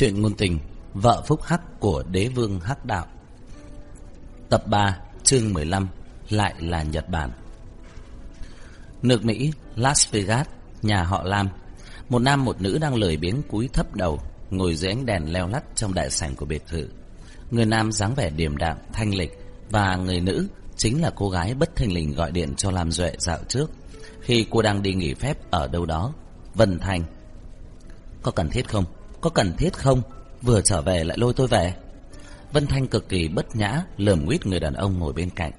Chuyện ngôn tình Vợ phúc hắc của đế vương hắc đạo. Tập 3 chương 15 Lại là Nhật Bản. Nước Mỹ Las Vegas Nhà họ Lam. Một nam một nữ đang lười biếng cúi thấp đầu Ngồi dưới ánh đèn leo lắt trong đại sảnh của biệt thự. Người nam dáng vẻ điềm đạm, thanh lịch Và người nữ chính là cô gái bất thình lình gọi điện cho Lam Duệ dạo trước. Khi cô đang đi nghỉ phép ở đâu đó Vân Thành. Có cần thiết không? Có cần thiết không? Vừa trở về lại lôi tôi về. Vân Thanh cực kỳ bất nhã, Lườm nguyết người đàn ông ngồi bên cạnh.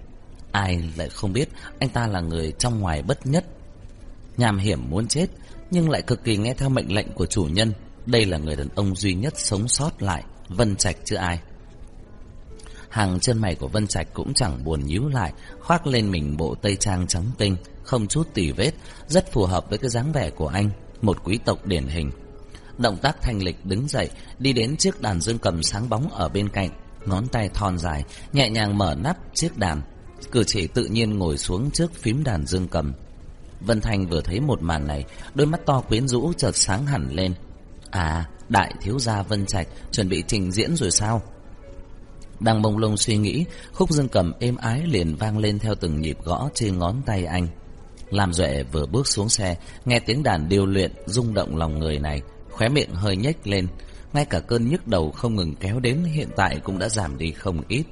Ai lại không biết Anh ta là người trong ngoài bất nhất. Nhàm hiểm muốn chết, Nhưng lại cực kỳ nghe theo mệnh lệnh của chủ nhân. Đây là người đàn ông duy nhất sống sót lại, Vân Trạch chứ ai. Hàng chân mày của Vân Trạch cũng chẳng buồn nhíu lại, Khoác lên mình bộ tây trang trắng tinh, Không chút tỉ vết, Rất phù hợp với cái dáng vẻ của anh, Một quý tộc điển hình. Động tác thanh lịch đứng dậy, đi đến chiếc đàn dương cầm sáng bóng ở bên cạnh, ngón tay thon dài, nhẹ nhàng mở nắp chiếc đàn, cử chỉ tự nhiên ngồi xuống trước phím đàn dương cầm. Vân Thanh vừa thấy một màn này, đôi mắt to quyến rũ chợt sáng hẳn lên. À, đại thiếu gia Vân Trạch chuẩn bị trình diễn rồi sao? Đang mông lung suy nghĩ, khúc dương cầm êm ái liền vang lên theo từng nhịp gõ trên ngón tay anh. Làm Duệ vừa bước xuống xe, nghe tiếng đàn điêu luyện rung động lòng người này, khóe miệng hơi nhếch lên, ngay cả cơn nhức đầu không ngừng kéo đến hiện tại cũng đã giảm đi không ít.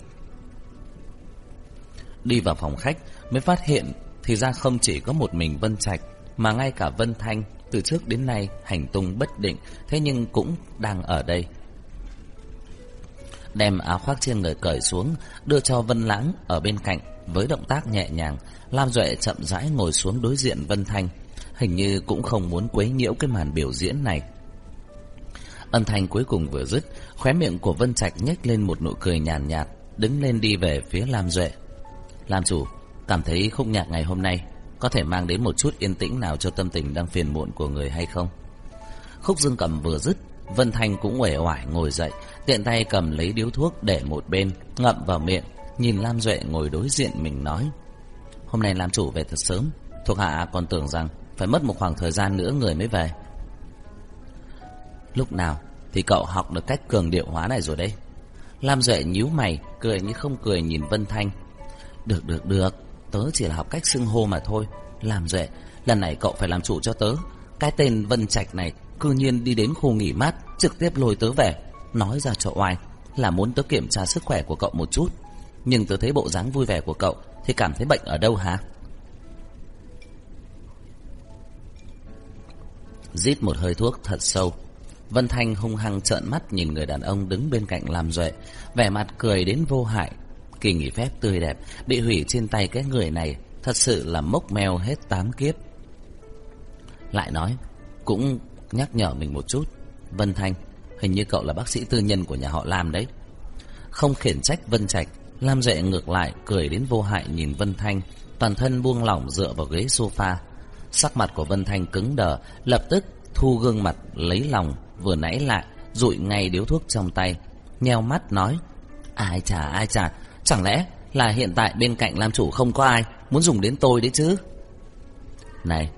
Đi vào phòng khách mới phát hiện thì ra không chỉ có một mình Vân Trạch mà ngay cả Vân Thanh từ trước đến nay hành tung bất định thế nhưng cũng đang ở đây. Đem áo khoác trên người cởi xuống đưa cho Vân Lãng ở bên cạnh với động tác nhẹ nhàng Lam Duệ chậm rãi ngồi xuống đối diện Vân Thanh hình như cũng không muốn quấy nhiễu cái màn biểu diễn này. Âm thanh cuối cùng vừa dứt, khóe miệng của Vân Trạch nhếch lên một nụ cười nhàn nhạt, đứng lên đi về phía Lam Duệ. Lam chủ, cảm thấy khúc nhạc ngày hôm nay có thể mang đến một chút yên tĩnh nào cho tâm tình đang phiền muộn của người hay không? Khúc dương cầm vừa dứt, Vân Thanh cũng uể oải ngồi dậy, tiện tay cầm lấy điếu thuốc để một bên, ngậm vào miệng, nhìn Lam Duệ ngồi đối diện mình nói. Hôm nay Lam chủ về thật sớm, thuộc hạ còn tưởng rằng phải mất một khoảng thời gian nữa người mới về. Lúc nào thì cậu học được cách cường điệu hóa này rồi đấy. Lam Duệ nhíu mày, Cười như không cười nhìn Vân Thanh. Được được được. Tớ chỉ là học cách xưng hô mà thôi. Lam Duệ, Lần này cậu phải làm chủ cho tớ. Cái tên Vân Trạch này Cư nhiên đi đến khu nghỉ mát, Trực tiếp lôi tớ về. Nói ra cho oai, Là muốn tớ kiểm tra sức khỏe của cậu một chút. Nhưng tớ thấy bộ dáng vui vẻ của cậu, Thì cảm thấy bệnh ở đâu hả? Rít một hơi thuốc thật sâu. Vân Thanh hung hăng trợn mắt nhìn người đàn ông đứng bên cạnh làm duệ, vẻ mặt cười đến vô hại. Kỳ nghỉ phép tươi đẹp, bị hủy trên tay cái người này, thật sự là mốc meo hết tám kiếp. Lại nói, cũng nhắc nhở mình một chút. Vân Thanh, hình như cậu là bác sĩ tư nhân của nhà họ Lam đấy. Không khiển trách Vân Trạch, Lam Duệ ngược lại cười đến vô hại nhìn Vân Thanh, toàn thân buông lỏng dựa vào ghế sofa. Sắc mặt của Vân Thanh cứng đờ, lập tức thu gương mặt lấy lòng vừa nãy lại rụi ngay điếu thuốc trong tay, nheo mắt nói: "Ai chà ai chà, chẳng lẽ là hiện tại bên cạnh làm chủ không có ai muốn dùng đến tôi đấy chứ?" "Này,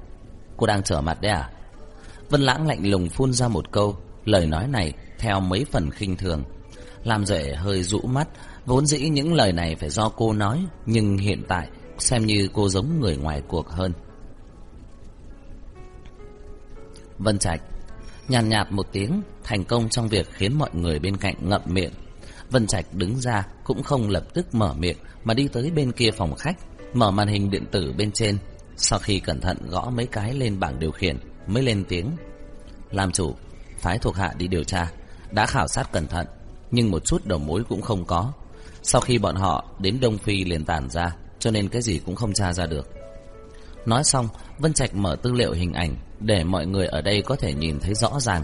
cô đang trở mặt đấy à?" Vân Lãng lạnh lùng phun ra một câu, lời nói này theo mấy phần khinh thường. Làm rể hơi rũ mắt, vốn dĩ những lời này phải do cô nói, nhưng hiện tại xem như cô giống người ngoài cuộc hơn. Vân Trạch Nhàn nhạt, nhạt một tiếng, thành công trong việc khiến mọi người bên cạnh ngậm miệng. Vân Trạch đứng ra cũng không lập tức mở miệng mà đi tới bên kia phòng khách, mở màn hình điện tử bên trên. Sau khi cẩn thận gõ mấy cái lên bảng điều khiển mới lên tiếng. Làm chủ, phái thuộc hạ đi điều tra, đã khảo sát cẩn thận, nhưng một chút đầu mối cũng không có. Sau khi bọn họ đến Đông Phi liền tản ra, cho nên cái gì cũng không tra ra được. Nói xong, Vân Trạch mở tư liệu hình ảnh để mọi người ở đây có thể nhìn thấy rõ ràng.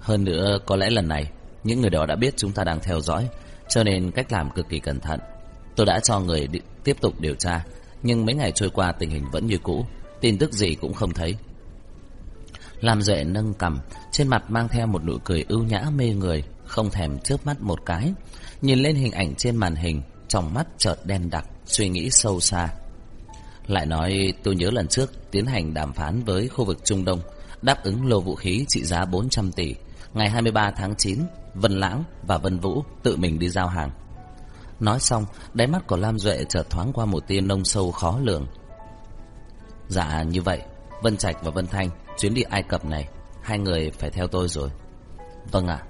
Hơn nữa, có lẽ lần này, những người đó đã biết chúng ta đang theo dõi, cho nên cách làm cực kỳ cẩn thận. Tôi đã cho người đi, tiếp tục điều tra, nhưng mấy ngày trôi qua tình hình vẫn như cũ, tin tức gì cũng không thấy. Làm Duệ nâng cầm, trên mặt mang theo một nụ cười ưu nhã mê người, không thèm chớp mắt một cái. Nhìn lên hình ảnh trên màn hình, trong mắt chợt đen đặc, suy nghĩ sâu xa. Lại nói tôi nhớ lần trước tiến hành đàm phán với khu vực Trung Đông, đáp ứng lô vũ khí trị giá 400 tỷ. Ngày 23 tháng 9, Vân Lãng và Vân Vũ tự mình đi giao hàng. Nói xong, đáy mắt của Lam Duệ chợt thoáng qua một tia nông sâu khó lường. Dạ như vậy, Vân Trạch và Vân Thanh chuyến đi Ai Cập này, hai người phải theo tôi rồi. Vâng ạ.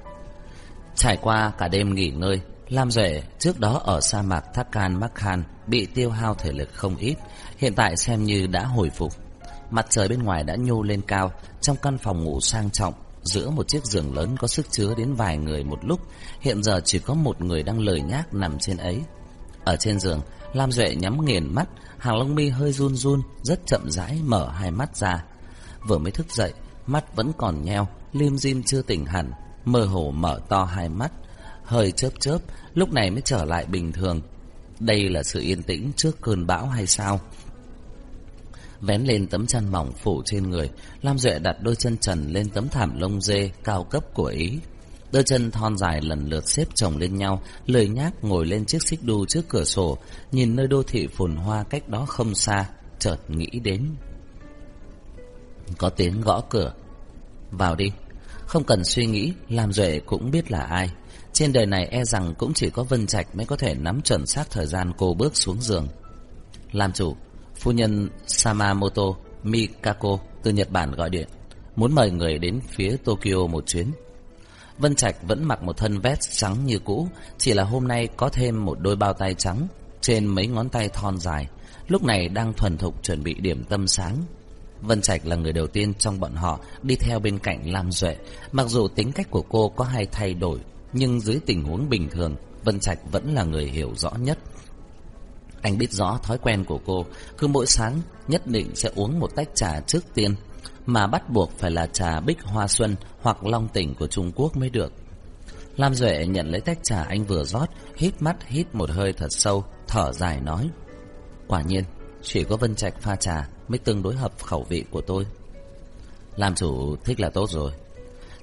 Trải qua cả đêm nghỉ ngơi, Lam Duệ trước đó ở sa mạc Thakkan Makhan bị tiêu hao thể lực không ít, hiện tại xem như đã hồi phục. Mặt trời bên ngoài đã nhô lên cao, trong căn phòng ngủ sang trọng, giữa một chiếc giường lớn có sức chứa đến vài người một lúc, hiện giờ chỉ có một người đang lười nhác nằm trên ấy. Ở trên giường, Lam Duệ nhắm nghiền mắt, hàng lông mi hơi run run, rất chậm rãi mở hai mắt ra. Vừa mới thức dậy, mắt vẫn còn nheo, lim dim chưa tỉnh hẳn, mơ hồ mở to hai mắt, hơi chớp chớp, lúc này mới trở lại bình thường. Đây là sự yên tĩnh trước cơn bão hay sao? Vén lên tấm chăn mỏng phủ trên người, Lam Duệ đặt đôi chân trần lên tấm thảm lông dê cao cấp của Ý. Đôi chân thon dài lần lượt xếp chồng lên nhau, lười nhác ngồi lên chiếc xích đu trước cửa sổ, nhìn nơi đô thị phồn hoa cách đó không xa, chợt nghĩ đến. Có tiếng gõ cửa. Vào đi. Không cần suy nghĩ, Lam Duệ cũng biết là ai. Trên đời này e rằng cũng chỉ có Vân Trạch mới có thể nắm chuẩn xác thời gian cô bước xuống giường. Làm chủ, phu nhân Samamoto Mikako từ Nhật Bản gọi điện, muốn mời người đến phía Tokyo một chuyến. Vân Trạch vẫn mặc một thân vest trắng như cũ, chỉ là hôm nay có thêm một đôi bao tay trắng trên mấy ngón tay thon dài, lúc này đang thuần thục chuẩn bị điểm tâm sáng. Vân Trạch là người đầu tiên trong bọn họ đi theo bên cạnh Lam Duệ, mặc dù tính cách của cô có hay thay đổi, nhưng dưới tình huống bình thường, Vân Trạch vẫn là người hiểu rõ nhất. Anh biết rõ thói quen của cô, cứ mỗi sáng nhất định sẽ uống một tách trà trước tiên, mà bắt buộc phải là trà Bích Hoa Xuân hoặc Long Tỉnh của Trung Quốc mới được. Lam Duệ nhận lấy tách trà anh vừa rót, hít mắt hít một hơi thật sâu, thở dài nói. Quả nhiên, chỉ có Vân Trạch pha trà mới tương đối hợp khẩu vị của tôi. Làm chủ thích là tốt rồi.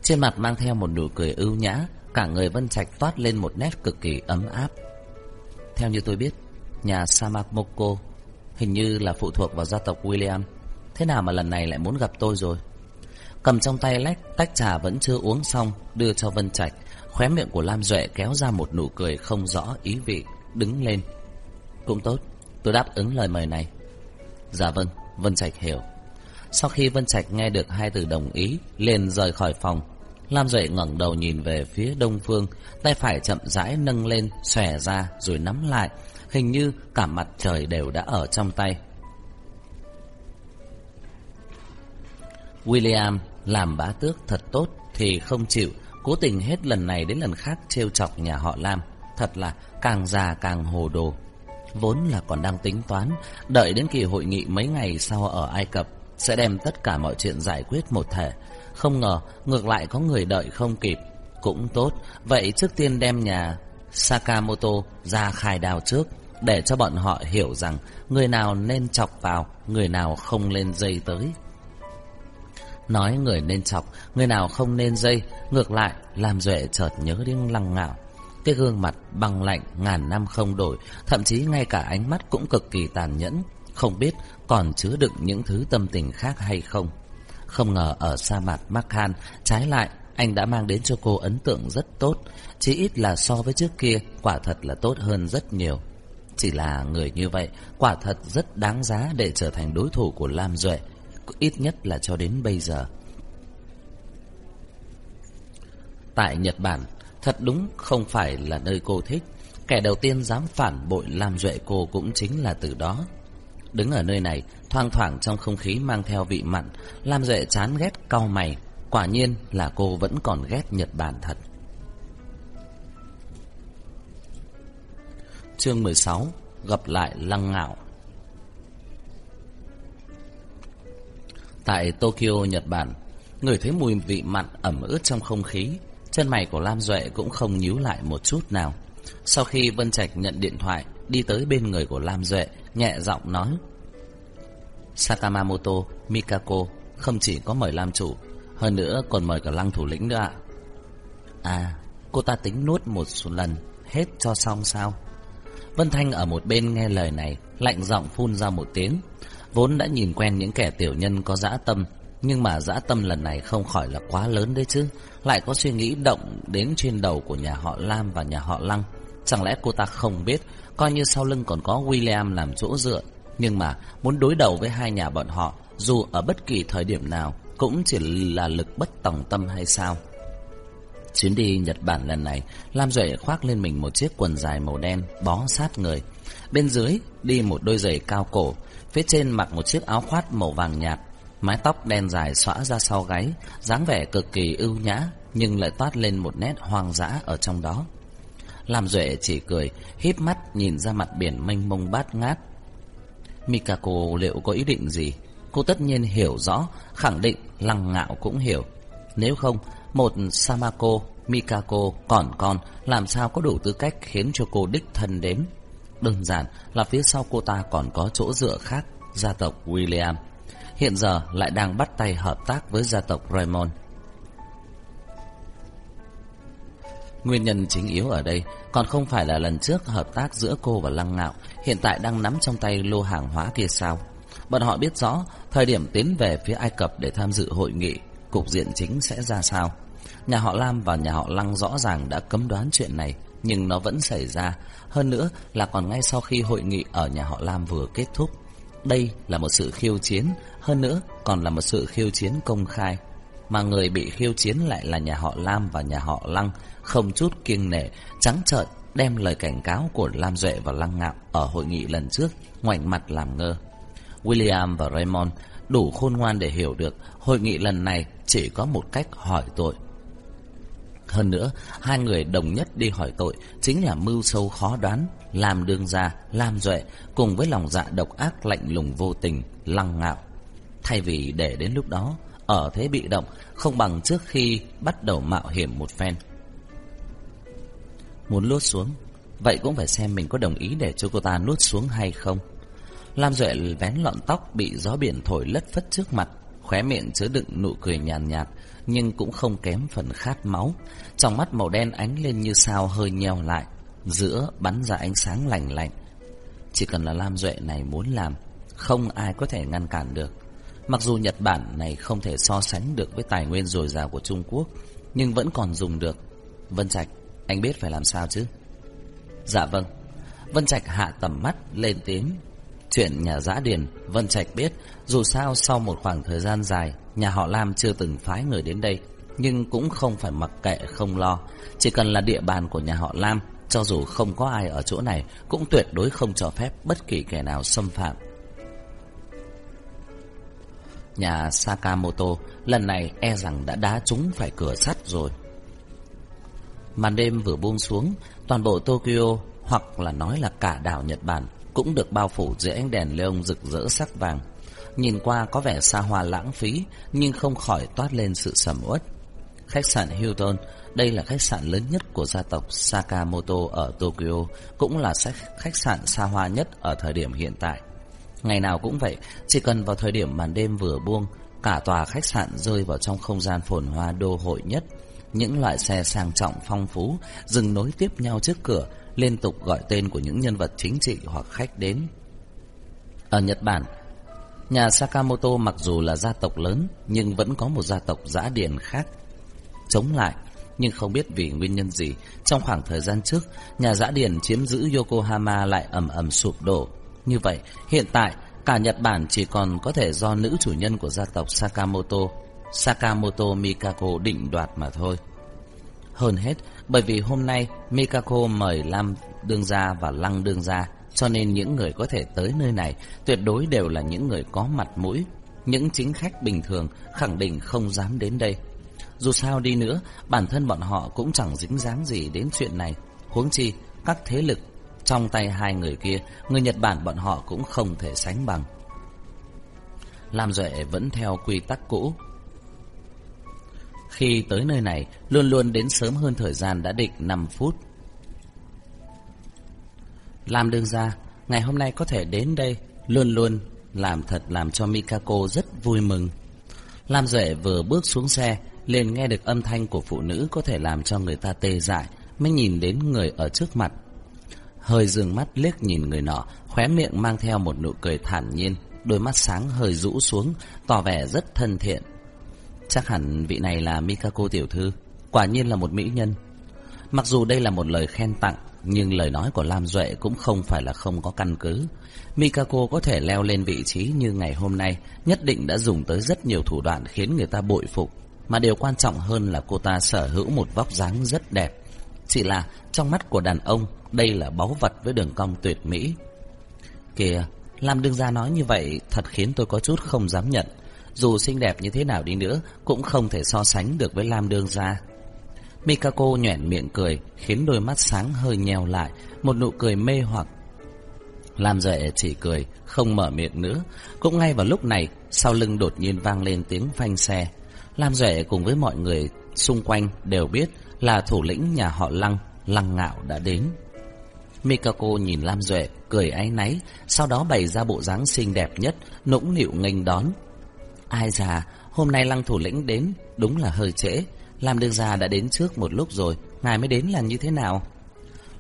Trên mặt mang theo một nụ cười ưu nhã, cả người Vân Trạch toát lên một nét cực kỳ ấm áp. Theo như tôi biết, nhà Samakmoko hình như là phụ thuộc vào gia tộc William. Thế nào mà lần này lại muốn gặp tôi rồi? Cầm trong tay lách tách trà vẫn chưa uống xong, đưa cho Vân Trạch. Khóe miệng của Lam Duệ kéo ra một nụ cười không rõ ý vị, đứng lên. Cũng tốt, tôi đáp ứng lời mời này. Dạ vâng, Vân Trạch hiểu. Sau khi Vân Trạch nghe được hai từ đồng ý, liền rời khỏi phòng. Lam Duệ ngẩng đầu nhìn về phía đông phương, tay phải chậm rãi nâng lên, xòe ra rồi nắm lại, hình như cả mặt trời đều đã ở trong tay. William làm bá tước thật tốt thì không chịu, cố tình hết lần này đến lần khác trêu chọc nhà họ Lam, thật là càng già càng hồ đồ. Vốn là còn đang tính toán, đợi đến kỳ hội nghị mấy ngày sau ở Ai Cập sẽ đem tất cả mọi chuyện giải quyết một thể. Không ngờ ngược lại có người đợi không kịp, cũng tốt, vậy trước tiên đem nhà Sakamoto ra khai đào trước để cho bọn họ hiểu rằng người nào nên chọc vào, người nào không lên dây tới. Nói người nên chọc, người nào không nên dây, ngược lại làm Duệ chợt nhớ đến lăng ngạo. Cái gương mặt bằng lạnh ngàn năm không đổi, thậm chí ngay cả ánh mắt cũng cực kỳ tàn nhẫn, không biết còn chứa đựng những thứ tâm tình khác hay không. Không ngờ ở sa mạc Makhan, trái lại anh đã mang đến cho cô ấn tượng rất tốt, chỉ ít là so với trước kia, quả thật là tốt hơn rất nhiều. Chỉ là người như vậy, quả thật rất đáng giá để trở thành đối thủ của Lam Duệ, ít nhất là cho đến bây giờ. Tại Nhật Bản, thật đúng không phải là nơi cô thích. Kẻ đầu tiên dám phản bội Lam Duệ cô cũng chính là từ đó. Đứng ở nơi này, thoang thoảng trong không khí mang theo vị mặn, Lam Duệ chán ghét cau mày. Quả nhiên là cô vẫn còn ghét Nhật Bản thật. Chương 16 Gặp lại Lăng Ngạo Tại Tokyo, Nhật Bản Người thấy mùi vị mặn ẩm ướt trong không khí Chân mày của Lam Duệ cũng không nhíu lại một chút nào Sau khi Vân Trạch nhận điện thoại Đi tới bên người của Lam Duệ Nhẹ giọng nói Sakamamoto Mikako Không chỉ có mời Lam chủ hơn nữa còn mời cả Lăng thủ lĩnh nữa ạ. À Cô ta tính nuốt một số lần Hết cho xong sao? Vân Thanh ở một bên nghe lời này, lạnh giọng phun ra một tiếng. Vốn đã nhìn quen những kẻ tiểu nhân có dã tâm, Nhưng mà dã tâm lần này không khỏi là quá lớn đấy chứ. Lại có suy nghĩ động đến trên đầu của nhà họ Lam và nhà họ Lăng. Chẳng lẽ cô ta không biết Coi như sau lưng còn có William làm chỗ dựa Nhưng mà muốn đối đầu với hai nhà bọn họ Dù ở bất kỳ thời điểm nào cũng chỉ là lực bất tòng tâm hay sao? Chuyến đi Nhật Bản lần này, Lam Duệ khoác lên mình một chiếc quần dài màu đen, Bó sát người. Bên dưới đi một đôi giày cao cổ, Phía trên mặc một chiếc áo khoác màu vàng nhạt. Mái tóc đen dài xõa ra sau gáy, dáng vẻ cực kỳ ưu nhã, Nhưng lại toát lên một nét hoang dã ở trong đó. Lam Duệ chỉ cười, híp mắt nhìn ra mặt biển mênh mông bát ngát. Mikako, liệu có ý định gì? Cô tất nhiên hiểu rõ, Khẳng định lăng ngạo cũng hiểu. Nếu không, một Samako, Mikako còn con, Làm sao có đủ tư cách khiến cho cô đích thân đến? Đơn giản là phía sau cô ta còn có chỗ dựa khác, Gia tộc William. Hiện giờ lại đang bắt tay hợp tác với gia tộc Raymond. Nguyên nhân chính yếu ở đây còn không phải là lần trước hợp tác giữa cô và Lăng Ngạo hiện tại đang nắm trong tay lô hàng hóa kia sao. Bọn họ biết rõ thời điểm tiến về phía Ai Cập để tham dự hội nghị, cục diện chính sẽ ra sao. Nhà họ Lam và nhà họ Lăng rõ ràng đã cấm đoán chuyện này, nhưng nó vẫn xảy ra. Hơn nữa là còn ngay sau khi hội nghị ở nhà họ Lam vừa kết thúc. Đây là một sự khiêu chiến, hơn nữa còn là một sự khiêu chiến công khai. Mà người bị khiêu chiến lại là nhà họ Lam và nhà họ Lăng, không chút kiêng nể, trắng trợn đem lời cảnh cáo của Lam Duệ và Lăng Ngạo ở hội nghị lần trước ngoảnh mặt làm ngơ. William và Raymond đủ khôn ngoan để hiểu được hội nghị lần này chỉ có một cách hỏi tội. Hơn nữa, hai người đồng nhất đi hỏi tội chính là mưu sâu khó đoán, làm đương gia, làm Duệ cùng với lòng dạ độc ác lạnh lùng vô tình, Lăng Ngạo. Thay vì để đến lúc đó, ở thế bị động, không bằng trước khi bắt đầu mạo hiểm một phen. Muốn lút xuống Vậy cũng phải xem mình có đồng ý để cho cô ta nuốt xuống hay không Lam Duệ vén lọn tóc Bị gió biển thổi lất phất trước mặt Khóe miệng chứa đựng nụ cười nhàn nhạt, nhạt Nhưng cũng không kém phần khát máu. Trong mắt màu đen ánh lên như sao hơi nheo lại Giữa bắn ra ánh sáng lạnh lạnh. Chỉ cần là Lam Duệ này muốn làm Không ai có thể ngăn cản được. Mặc dù Nhật Bản này không thể so sánh được với tài nguyên dồi dào của Trung Quốc Nhưng vẫn còn dùng được. Vân Trạch anh biết phải làm sao chứ? Dạ vâng. Vân Trạch hạ tầm mắt lên tiếng. Chuyện nhà giã điền Vân Trạch biết Dù sao sau một khoảng thời gian dài Nhà họ Lam chưa từng phái người đến đây Nhưng cũng không phải mặc kệ không lo. Chỉ cần là địa bàn của nhà họ Lam Cho dù không có ai ở chỗ này Cũng tuyệt đối không cho phép bất kỳ kẻ nào xâm phạm. Nhà Sakamoto lần này e rằng đã đá trúng phải cửa sắt rồi. Màn đêm vừa buông xuống, toàn bộ Tokyo hoặc là nói là cả đảo Nhật Bản cũng được bao phủ dưới ánh đèn neon rực rỡ sắc vàng. Nhìn qua có vẻ xa hoa lãng phí, nhưng không khỏi toát lên sự sầm uất. Khách sạn Hilton, đây là khách sạn lớn nhất của gia tộc Sakamoto ở Tokyo, cũng là khách sạn xa hoa nhất ở thời điểm hiện tại. Ngày nào cũng vậy, chỉ cần vào thời điểm màn đêm vừa buông, cả tòa khách sạn rơi vào trong không gian phồn hoa đô hội nhất, những loại xe sang trọng phong phú dừng nối tiếp nhau trước cửa, liên tục gọi tên của những nhân vật chính trị hoặc khách đến. Ở Nhật Bản, nhà Sakamoto mặc dù là gia tộc lớn nhưng vẫn có một gia tộc giã điền khác chống lại. Nhưng không biết vì nguyên nhân gì, trong khoảng thời gian trước, nhà giã điền chiếm giữ Yokohama lại ầm ầm sụp đổ. Như vậy, hiện tại, cả Nhật Bản chỉ còn có thể do nữ chủ nhân của gia tộc Sakamoto Sakamoto Mikako định đoạt mà thôi. Hơn hết, bởi vì hôm nay Mikako mời Lam đương gia và Lăng đương gia, cho nên những người có thể tới nơi này tuyệt đối đều là những người có mặt mũi. Những chính khách bình thường khẳng định không dám đến đây. Dù sao đi nữa, bản thân bọn họ cũng chẳng dính dáng gì đến chuyện này. Huống chi, các thế lực trong tay hai người kia, người Nhật Bản bọn họ cũng không thể sánh bằng. Lam Duệ vẫn theo quy tắc cũ, khi tới nơi này, luôn luôn đến sớm hơn thời gian đã định 5 phút. Làm đường ra, ngày hôm nay có thể đến đây, luôn luôn làm thật làm cho Mikako rất vui mừng. Lam Duệ vừa bước xuống xe, liền nghe được âm thanh của phụ nữ có thể làm cho người ta tê dại, mới nhìn đến người ở trước mặt. Hơi dừng mắt liếc nhìn người nọ, khóe miệng mang theo một nụ cười thản nhiên, đôi mắt sáng hơi rũ xuống, tỏ vẻ rất thân thiện. Chắc hẳn vị này là Mikako tiểu thư, quả nhiên là một mỹ nhân. Mặc dù đây là một lời khen tặng, nhưng lời nói của Lam Duệ cũng không phải là không có căn cứ. Mikako có thể leo lên vị trí như ngày hôm nay, nhất định đã dùng tới rất nhiều thủ đoạn khiến người ta bội phục. Mà điều quan trọng hơn là cô ta sở hữu một vóc dáng rất đẹp. Chỉ là trong mắt của đàn ông, đây là báu vật với đường cong tuyệt mỹ. Kìa, Lam đương gia nói như vậy thật khiến tôi có chút không dám nhận. Dù xinh đẹp như thế nào đi nữa, cũng không thể so sánh được với Lam đương gia. Mikako nhoẻn miệng cười, khiến đôi mắt sáng hơi nheo lại, một nụ cười mê hoặc. Lam Duệ chỉ cười, không mở miệng nữa. Cũng ngay vào lúc này, sau lưng đột nhiên vang lên tiếng phanh xe. Lam Duệ cùng với mọi người xung quanh đều biết là thủ lĩnh nhà họ Lăng, Lăng Ngạo đã đến. Mikako nhìn Lam Duệ, cười áy náy, sau đó bày ra bộ dáng xinh đẹp nhất, nũng nịu nghênh đón. Ai già, hôm nay Lăng thủ lĩnh đến, đúng là hơi trễ. Làm đương già đã đến trước một lúc rồi, ngài mới đến là như thế nào?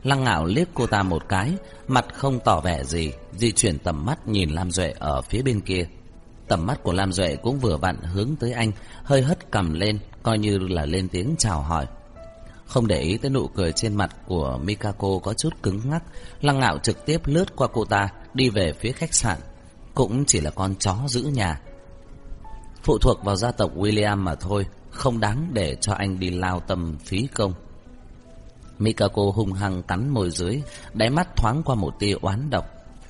Lăng ngạo liếc cô ta một cái, mặt không tỏ vẻ gì, di chuyển tầm mắt nhìn Lam Duệ ở phía bên kia. Tầm mắt của Lam Duệ cũng vừa vặn hướng tới anh, hơi hất cầm lên, coi như là lên tiếng chào hỏi. Không để ý tới nụ cười trên mặt của Mikako có chút cứng ngắc, Lăng ngạo trực tiếp lướt qua cô ta, đi về phía khách sạn. Cũng chỉ là con chó giữ nhà. Phụ thuộc vào gia tộc William mà thôi, không đáng để cho anh đi lao tâm phí công. Mikako hung hăng cắn môi dưới, đáy mắt thoáng qua một tia oán độc.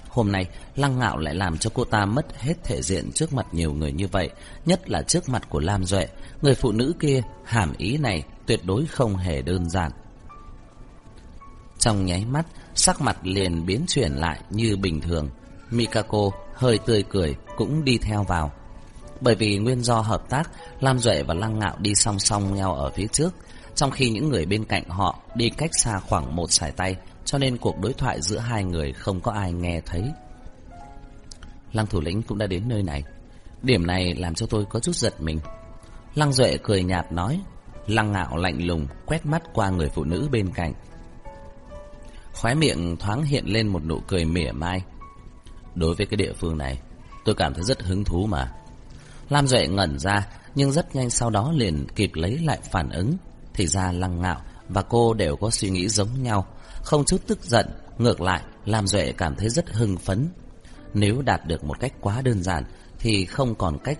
Hôm nay, Lăng Ngạo lại làm cho cô ta mất hết thể diện trước mặt nhiều người như vậy, nhất là trước mặt của Lam Duệ. Người phụ nữ kia, hàm ý này tuyệt đối không hề đơn giản. Trong nháy mắt, sắc mặt liền biến chuyển lại như bình thường. Mikako hơi tươi cười cũng đi theo vào. Bởi vì nguyên do hợp tác, Lam Duệ và Lăng Ngạo đi song song nhau ở phía trước, trong khi những người bên cạnh họ đi cách xa khoảng một sải tay, cho nên cuộc đối thoại giữa hai người không có ai nghe thấy. Lăng thủ lĩnh cũng đã đến nơi này. Điểm này làm cho tôi có chút giật mình. Lăng Duệ cười nhạt nói, Lăng Ngạo lạnh lùng quét mắt qua người phụ nữ bên cạnh. Khóe miệng thoáng hiện lên một nụ cười mỉa mai. Đối với cái địa phương này, tôi cảm thấy rất hứng thú mà. Lam Duệ ngẩn ra, nhưng rất nhanh sau đó liền kịp lấy lại phản ứng. Thì ra Lăng Ngạo và cô đều có suy nghĩ giống nhau, không chút tức giận, ngược lại Lam Duệ cảm thấy rất hưng phấn. Nếu đạt được một cách quá đơn giản thì không còn cách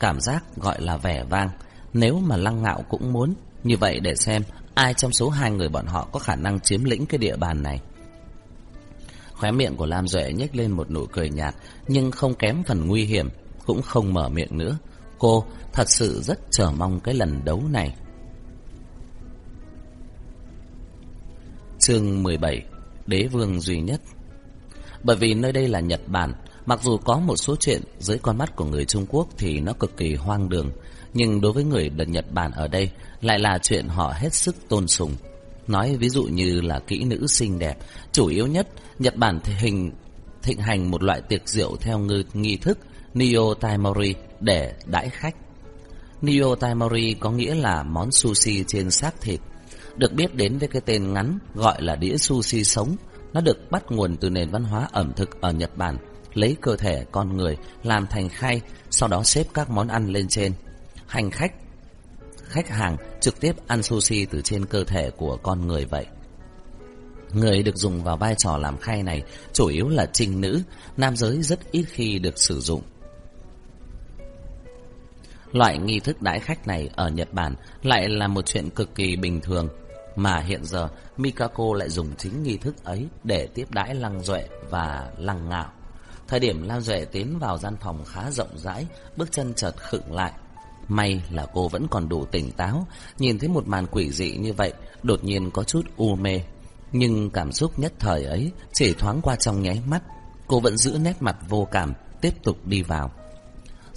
cảm giác gọi là vẻ vang. Nếu mà Lăng Ngạo cũng muốn, như vậy để xem ai trong số hai người bọn họ có khả năng chiếm lĩnh cái địa bàn này. Khóe miệng của Lam Duệ nhếch lên một nụ cười nhạt, nhưng không kém phần nguy hiểm, cũng không mở miệng nữa. Cô thật sự rất chờ mong cái lần đấu này. Chương 17 Đế vương duy nhất Bởi vì nơi đây là Nhật Bản Mặc dù có một số chuyện dưới con mắt của người Trung Quốc thì nó cực kỳ hoang đường Nhưng đối với người đất Nhật Bản ở đây lại là chuyện họ hết sức tôn sùng Nói ví dụ như là kỹ nữ xinh đẹp Chủ yếu nhất Nhật Bản hình thịnh hành một loại tiệc rượu theo ngư, nghi thức Neo Taimori để đãi khách Neo Taimori có nghĩa là món sushi trên xác thịt được biết đến với cái tên ngắn gọi là đĩa sushi sống. Nó được bắt nguồn từ nền văn hóa ẩm thực ở Nhật Bản, lấy cơ thể con người làm thành khay, sau đó xếp các món ăn lên trên. Hành khách khách hàng trực tiếp ăn sushi từ trên cơ thể của con người vậy. Người được dùng vào vai trò làm khay này chủ yếu là trinh nữ, nam giới rất ít khi được sử dụng. Loại nghi thức đãi khách này ở Nhật Bản lại là một chuyện cực kỳ bình thường. Mà hiện giờ Mikako lại dùng chính nghi thức ấy để tiếp đãi Lăng Duệ và Lăng Ngạo. Thời điểm Lăng Duệ tiến vào gian phòng khá rộng rãi, bước chân chợt khựng lại. May là cô vẫn còn đủ tỉnh táo, nhìn thấy một màn quỷ dị như vậy, đột nhiên có chút u mê. Nhưng cảm xúc nhất thời ấy chỉ thoáng qua trong nháy mắt, cô vẫn giữ nét mặt vô cảm, tiếp tục đi vào.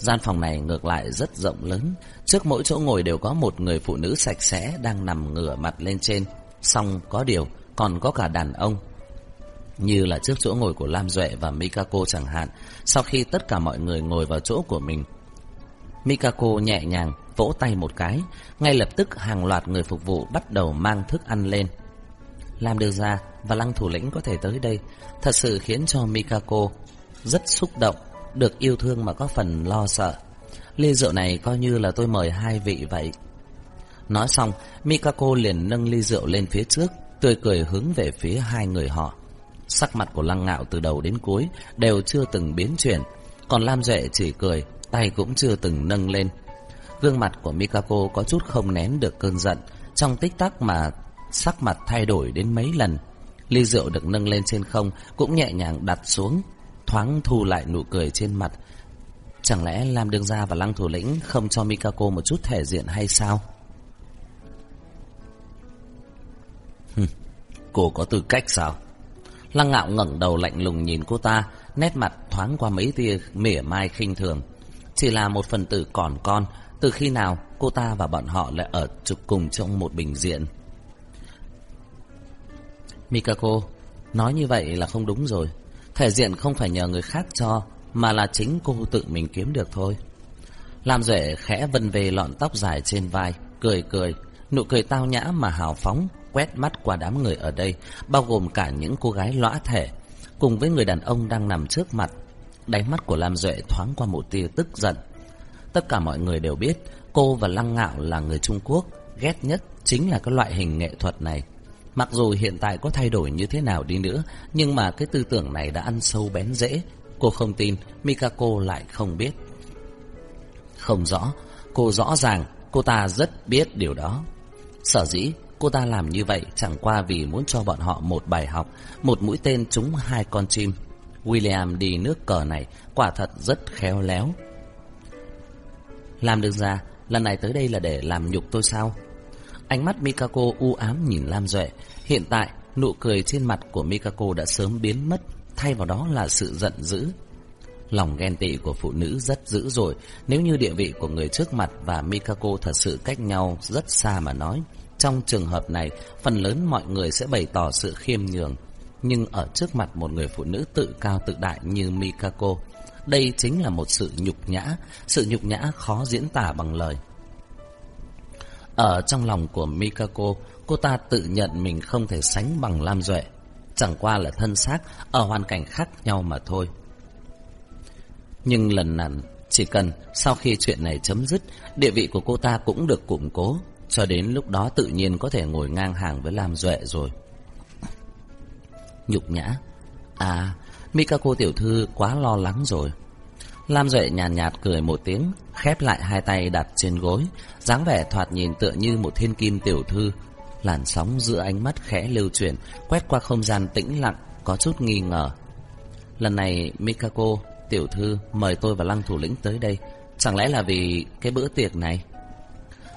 Gian phòng này ngược lại rất rộng lớn, trước mỗi chỗ ngồi đều có một người phụ nữ sạch sẽ đang nằm ngửa mặt lên trên. Xong có điều, còn có cả đàn ông. Như là trước chỗ ngồi của Lam Duệ và Mikako chẳng hạn, sau khi tất cả mọi người ngồi vào chỗ của mình. Mikako nhẹ nhàng vỗ tay một cái, ngay lập tức hàng loạt người phục vụ bắt đầu mang thức ăn lên. Lam đưa ra và Lăng thủ lĩnh có thể tới đây, thật sự khiến cho Mikako rất xúc động được yêu thương mà có phần lo sợ. Ly rượu này coi như là tôi mời hai vị vậy. Nói xong, Mikako liền nâng ly rượu lên phía trước, Tươi cười hướng về phía hai người họ. Sắc mặt của lăng ngạo từ đầu đến cuối Đều chưa từng biến chuyển, Còn Lam Duệ chỉ cười, Tay cũng chưa từng nâng lên. Gương mặt của Mikako có chút không nén được cơn giận, Trong tích tắc mà Sắc mặt thay đổi đến mấy lần. Ly rượu được nâng lên trên không Cũng nhẹ nhàng đặt xuống Thoáng thu lại nụ cười trên mặt. Chẳng lẽ Lam Đương Gia và Lăng Thủ Lĩnh Không cho Mikako một chút thể diện hay sao? Cô có tư cách sao? Lăng ngạo ngẩng đầu lạnh lùng nhìn cô ta, Nét mặt thoáng qua mấy tia mỉa mai khinh thường. Chỉ là một phần tử còn con, Từ khi nào cô ta và bọn họ lại ở chụp cùng trong một bình diện? Mikako, Nói như vậy là không đúng rồi. Thể diện không phải nhờ người khác cho, Mà là chính cô tự mình kiếm được thôi. Lam Duệ khẽ vân về lọn tóc dài trên vai, Cười cười, Nụ cười tao nhã mà hào phóng, Quét mắt qua đám người ở đây, Bao gồm cả những cô gái lõa thể, Cùng với người đàn ông đang nằm trước mặt. Đáy mắt của Lam Duệ thoáng qua một tia tức giận. Tất cả mọi người đều biết, Cô và Lăng Ngạo là người Trung Quốc, Ghét nhất chính là cái loại hình nghệ thuật này. Mặc dù hiện tại có thay đổi như thế nào đi nữa, Nhưng mà cái tư tưởng này đã ăn sâu bén rễ. Cô không tin, Mikako lại không biết. Không rõ, Cô rõ ràng, cô ta rất biết điều đó. Sở dĩ cô ta làm như vậy chẳng qua vì muốn cho bọn họ một bài học, Một mũi tên trúng hai con chim. William đi nước cờ này, quả thật rất khéo léo. Làm được ra, Lần này tới đây là để làm nhục tôi sao? Ánh mắt Mikako u ám nhìn Lam Duệ. Hiện tại, nụ cười trên mặt của Mikako đã sớm biến mất, thay vào đó là sự giận dữ. Lòng ghen tị của phụ nữ rất dữ rồi, nếu như địa vị của người trước mặt và Mikako thật sự cách nhau rất xa mà nói. Trong trường hợp này, phần lớn mọi người sẽ bày tỏ sự khiêm nhường. Nhưng ở trước mặt một người phụ nữ tự cao tự đại như Mikako, đây chính là một sự nhục nhã, sự nhục nhã khó diễn tả bằng lời. Ở trong lòng của Mikako, cô ta tự nhận mình không thể sánh bằng Lam Duệ. Chẳng qua là thân xác ở hoàn cảnh khác nhau mà thôi. Nhưng lần này, chỉ cần sau khi chuyện này chấm dứt, địa vị của cô ta cũng được củng cố, cho đến lúc đó tự nhiên có thể ngồi ngang hàng với Lam Duệ rồi. Nhục nhã. À, Mikako tiểu thư quá lo lắng rồi. Lam Duệ nhàn nhạt, nhạt cười một tiếng, khép lại hai tay đặt trên gối, dáng vẻ thoạt nhìn tựa như một thiên kim tiểu thư. Làn sóng giữa ánh mắt khẽ lưu chuyển, quét qua không gian tĩnh lặng, có chút nghi ngờ. Lần này Mikako, tiểu thư mời tôi và Lăng thủ lĩnh tới đây, chẳng lẽ là vì cái bữa tiệc này?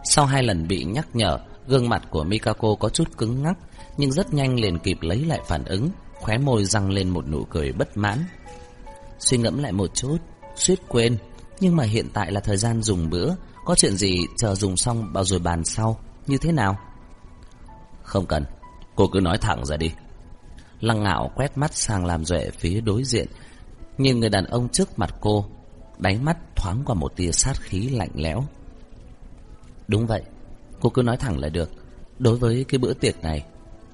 Sau hai lần bị nhắc nhở, gương mặt của Mikako có chút cứng ngắc, nhưng rất nhanh liền kịp lấy lại phản ứng, khóe môi răng lên một nụ cười bất mãn. Suy ngẫm lại một chút, suýt quên, nhưng mà hiện tại là thời gian dùng bữa, có chuyện gì chờ dùng xong bao rồi bàn sau, như thế nào? Không cần, cô cứ nói thẳng ra đi. Lăng ngạo quét mắt sang làm duệ phía đối diện, nhìn người đàn ông trước mặt cô, đáy mắt thoáng qua một tia sát khí lạnh lẽo. Đúng vậy, cô cứ nói thẳng là được. Đối với cái bữa tiệc này,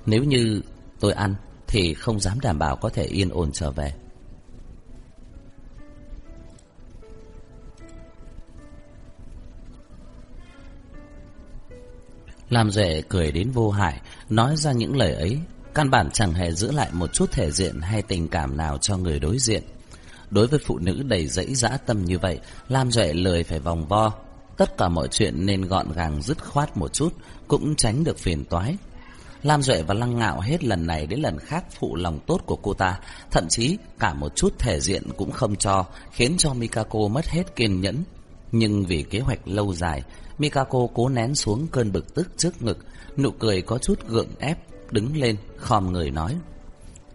nếu như tôi ăn thì không dám đảm bảo có thể yên ổn trở về. Làm rể cười đến vô hại, nói ra những lời ấy, căn bản chẳng hề giữ lại một chút thể diện hay tình cảm nào cho người đối diện. Đối với phụ nữ đầy dẫy dã tâm như vậy, Lam Duệ lười phải vòng vo. Tất cả mọi chuyện nên gọn gàng dứt khoát một chút, cũng tránh được phiền toái. Lam Duệ và Lăng Ngạo hết lần này đến lần khác phụ lòng tốt của cô ta, thậm chí cả một chút thể diện cũng không cho, khiến cho Mikako mất hết kiên nhẫn. Nhưng vì kế hoạch lâu dài, Mikako cố nén xuống cơn bực tức trước ngực, nụ cười có chút gượng ép, đứng lên, khom người nói.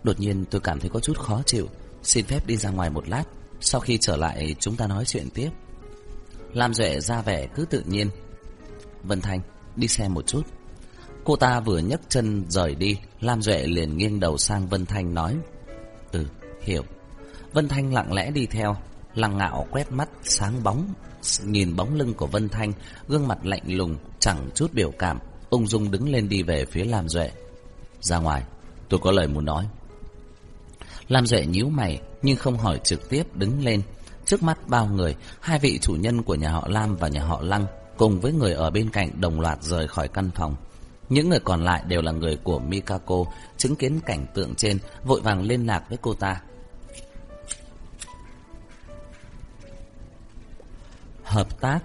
Đột nhiên tôi cảm thấy có chút khó chịu, xin phép đi ra ngoài một lát, sau khi trở lại chúng ta nói chuyện tiếp. Lam Duệ ra vẻ cứ tự nhiên. Vân Thanh, đi xem một chút. Cô ta vừa nhấc chân rời đi, Lam Duệ liền nghiêng đầu sang Vân Thanh nói. Ừ, hiểu. Vân Thanh lặng lẽ đi theo, lăng ngạo quét mắt sáng bóng nhìn bóng lưng của Vân Thanh, gương mặt lạnh lùng, chẳng chút biểu cảm, ung dung đứng lên đi về phía Lam Duệ. Ra ngoài, tôi có lời muốn nói. Lam Duệ nhíu mày, nhưng không hỏi trực tiếp đứng lên. Trước mắt bao người, hai vị chủ nhân của nhà họ Lam và nhà họ Lăng cùng với người ở bên cạnh đồng loạt rời khỏi căn phòng. Những người còn lại đều là người của Mikako, chứng kiến cảnh tượng trên, vội vàng liên lạc với cô ta. Hợp tác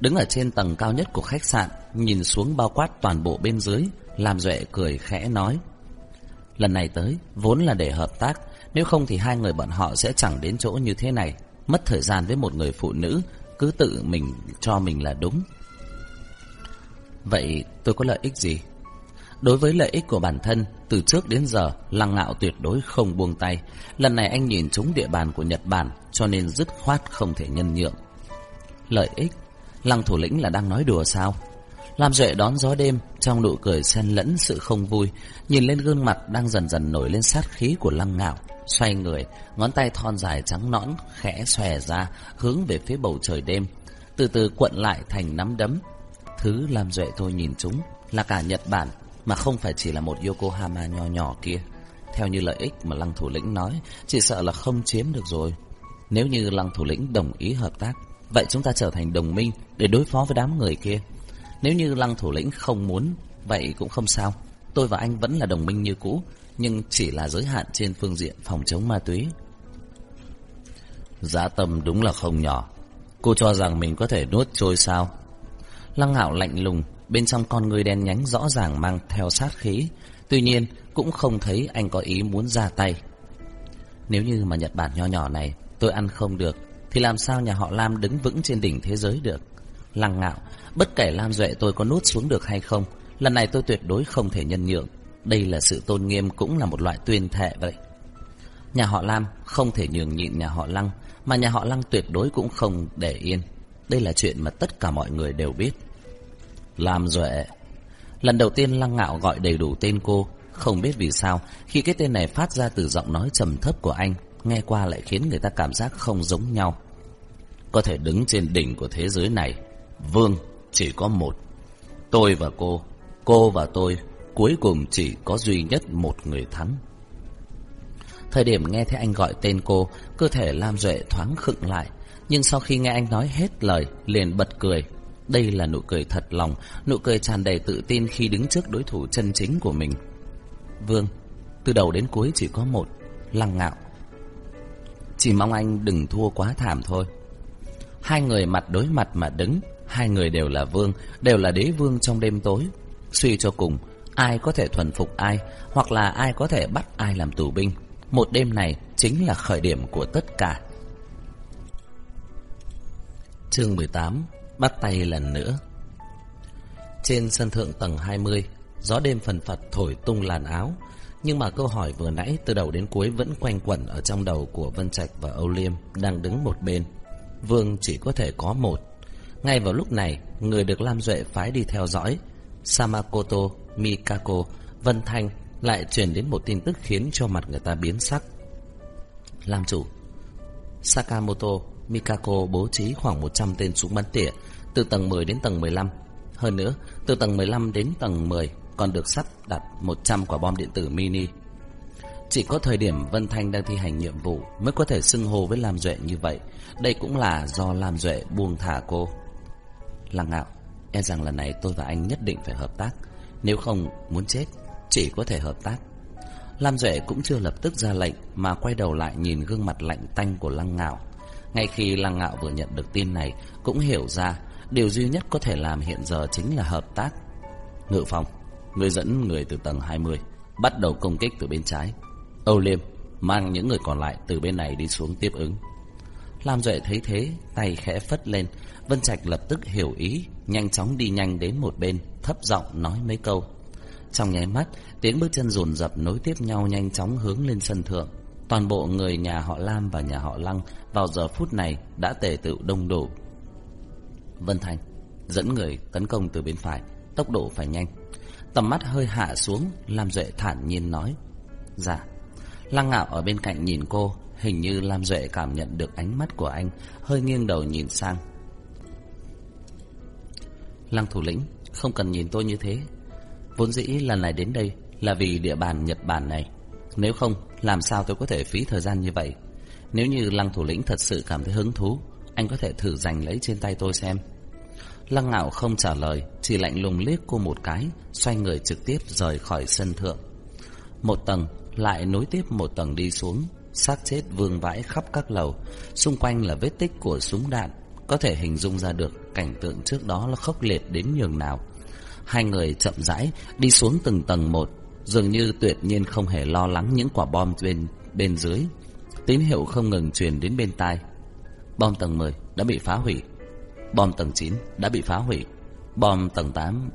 Đứng ở trên tầng cao nhất của khách sạn, nhìn xuống bao quát toàn bộ bên dưới, làm Duệ cười khẽ nói. Lần này tới, vốn là để hợp tác, nếu không thì hai người bọn họ sẽ chẳng đến chỗ như thế này. Mất thời gian với một người phụ nữ, cứ tự mình cho mình là đúng. Vậy tôi có lợi ích gì? Đối với lợi ích của bản thân, từ trước đến giờ, Lăng Ngạo tuyệt đối không buông tay. Lần này anh nhìn trúng địa bàn của Nhật Bản, cho nên dứt khoát không thể nhân nhượng. Lợi ích? Lăng thủ lĩnh là đang nói đùa sao? Lam Duệ đón gió đêm, trong nụ cười xen lẫn sự không vui, nhìn lên gương mặt đang dần dần nổi lên sát khí của Lăng Ngạo, xoay người, ngón tay thon dài trắng nõn khẽ xòe ra, hướng về phía bầu trời đêm, từ từ cuộn lại thành nắm đấm. Thứ Lam Duệ tôi nhìn chúng là cả Nhật Bản, mà không phải chỉ là một Yokohama nho nhỏ kia. Theo như lợi ích mà Lăng thủ lĩnh nói, chỉ sợ là không chiếm được rồi. Nếu như Lăng thủ lĩnh đồng ý hợp tác, vậy chúng ta trở thành đồng minh để đối phó với đám người kia. Nếu như lăng thủ lĩnh không muốn, vậy cũng không sao. Tôi và anh vẫn là đồng minh như cũ, nhưng chỉ là giới hạn trên phương diện phòng chống ma túy. Giá tâm đúng là không nhỏ. Cô cho rằng mình có thể nuốt trôi sao? Lăng hạo lạnh lùng, bên trong con người đen nhánh rõ ràng mang theo sát khí. Tuy nhiên, cũng không thấy anh có ý muốn ra tay. Nếu như mà Nhật Bản nho nhỏ này tôi ăn không được, thì làm sao nhà họ Lam đứng vững trên đỉnh thế giới được? Lăng ngạo, bất kể Lam Duệ tôi có nuốt xuống được hay không, lần này tôi tuyệt đối không thể nhân nhượng. Đây là sự tôn nghiêm cũng là một loại tuyên thệ vậy. Nhà họ Lam không thể nhường nhịn nhà họ Lăng, mà nhà họ Lăng tuyệt đối cũng không để yên. Đây là chuyện mà tất cả mọi người đều biết. Lam Duệ Lần đầu tiên Lăng Ngạo gọi đầy đủ tên cô, không biết vì sao, khi cái tên này phát ra từ giọng nói trầm thấp của anh, nghe qua lại khiến người ta cảm giác không giống nhau. Có thể đứng trên đỉnh của thế giới này, Vương chỉ có một. Tôi và cô, cô và tôi, cuối cùng chỉ có duy nhất một người thắng. Thời điểm nghe thấy anh gọi tên cô, cơ thể Lam Duệ thoáng khựng lại. Nhưng sau khi nghe anh nói hết lời, liền bật cười. Đây là nụ cười thật lòng, nụ cười tràn đầy tự tin khi đứng trước đối thủ chân chính của mình. Vương, từ đầu đến cuối chỉ có một, lăng ngạo. Chỉ mong anh đừng thua quá thảm thôi. Hai người mặt đối mặt mà đứng, hai người đều là vương, đều là đế vương trong đêm tối. Suy cho cùng, ai có thể thuần phục ai, hoặc là ai có thể bắt ai làm tù binh. Một đêm này chính là khởi điểm của tất cả. Chương 18 Bắt tay lần nữa Trên sân thượng tầng 20 Gió đêm phần phật thổi tung làn áo Nhưng mà câu hỏi vừa nãy từ đầu đến cuối vẫn quanh quẩn ở trong đầu của Vân Trạch và Âu Liêm đang đứng một bên. Vương chỉ có thể có một. Ngay vào lúc này, người được Lam Duệ phái đi theo dõi, Samakoto, Mikako, Vân Thanh lại truyền đến một tin tức khiến cho mặt người ta biến sắc. Lam chủ, Sakamoto, Mikako bố trí khoảng 100 tên súng bắn tỉa từ tầng 10 đến tầng 15. Hơn nữa, từ tầng 15 đến tầng 10 còn được sắp đặt 100 quả bom điện tử mini. Chỉ có thời điểm Vân Thanh đang thi hành nhiệm vụ mới có thể xưng hô với Lam Duệ như vậy. Đây cũng là do Lam Duệ buông thả cô. Lăng ngạo, e rằng lần này tôi và anh nhất định phải hợp tác. Nếu không muốn chết, chỉ có thể hợp tác. Lam Duệ cũng chưa lập tức ra lệnh mà quay đầu lại nhìn gương mặt lạnh tanh của Lăng Ngạo. Ngay khi Lăng Ngạo vừa nhận được tin này, cũng hiểu ra điều duy nhất có thể làm hiện giờ chính là hợp tác. Ngự phòng, người dẫn người từ tầng 20, bắt đầu công kích từ bên trái. Âu Liêm mang những người còn lại từ bên này đi xuống tiếp ứng. Lam Duệ thấy thế, tay khẽ phất lên, Vân Trạch lập tức hiểu ý, nhanh chóng đi nhanh đến một bên, thấp giọng nói mấy câu. Trong nháy mắt, tiếng bước chân dồn dập nối tiếp nhau nhanh chóng hướng lên sân thượng. Toàn bộ người nhà họ Lam và nhà họ Lăng vào giờ phút này đã tề tựu đông đủ. Vân Thành dẫn người tấn công từ bên phải, tốc độ phải nhanh. Tầm mắt hơi hạ xuống, Lam Duệ thản nhiên nói. Dạ. Lăng ngạo ở bên cạnh nhìn cô, hình như Lam Duệ cảm nhận được ánh mắt của anh, hơi nghiêng đầu nhìn sang. Lăng thủ lĩnh, không cần nhìn tôi như thế. Vốn dĩ lần này đến đây là vì địa bàn Nhật Bản này. Nếu không, làm sao tôi có thể phí thời gian như vậy? Nếu như lăng thủ lĩnh thật sự cảm thấy hứng thú Anh có thể thử giành lấy trên tay tôi xem Lăng ngạo không trả lời Chỉ lạnh lùng liếc cô một cái Xoay người trực tiếp rời khỏi sân thượng Một tầng lại nối tiếp một tầng đi xuống, xác chết vương vãi khắp các lầu. Xung quanh là vết tích của súng đạn, Có thể hình dung ra được Cảnh tượng trước đó là khốc liệt đến nhường nào. Hai người chậm rãi Đi xuống từng tầng một, Dường như tuyệt nhiên không hề lo lắng Những quả bom bên bên dưới. Tín hiệu không ngừng truyền đến bên tai. Bom tầng 10 đã bị phá hủy. Bom tầng 9 đã bị phá hủy. Bom tầng 8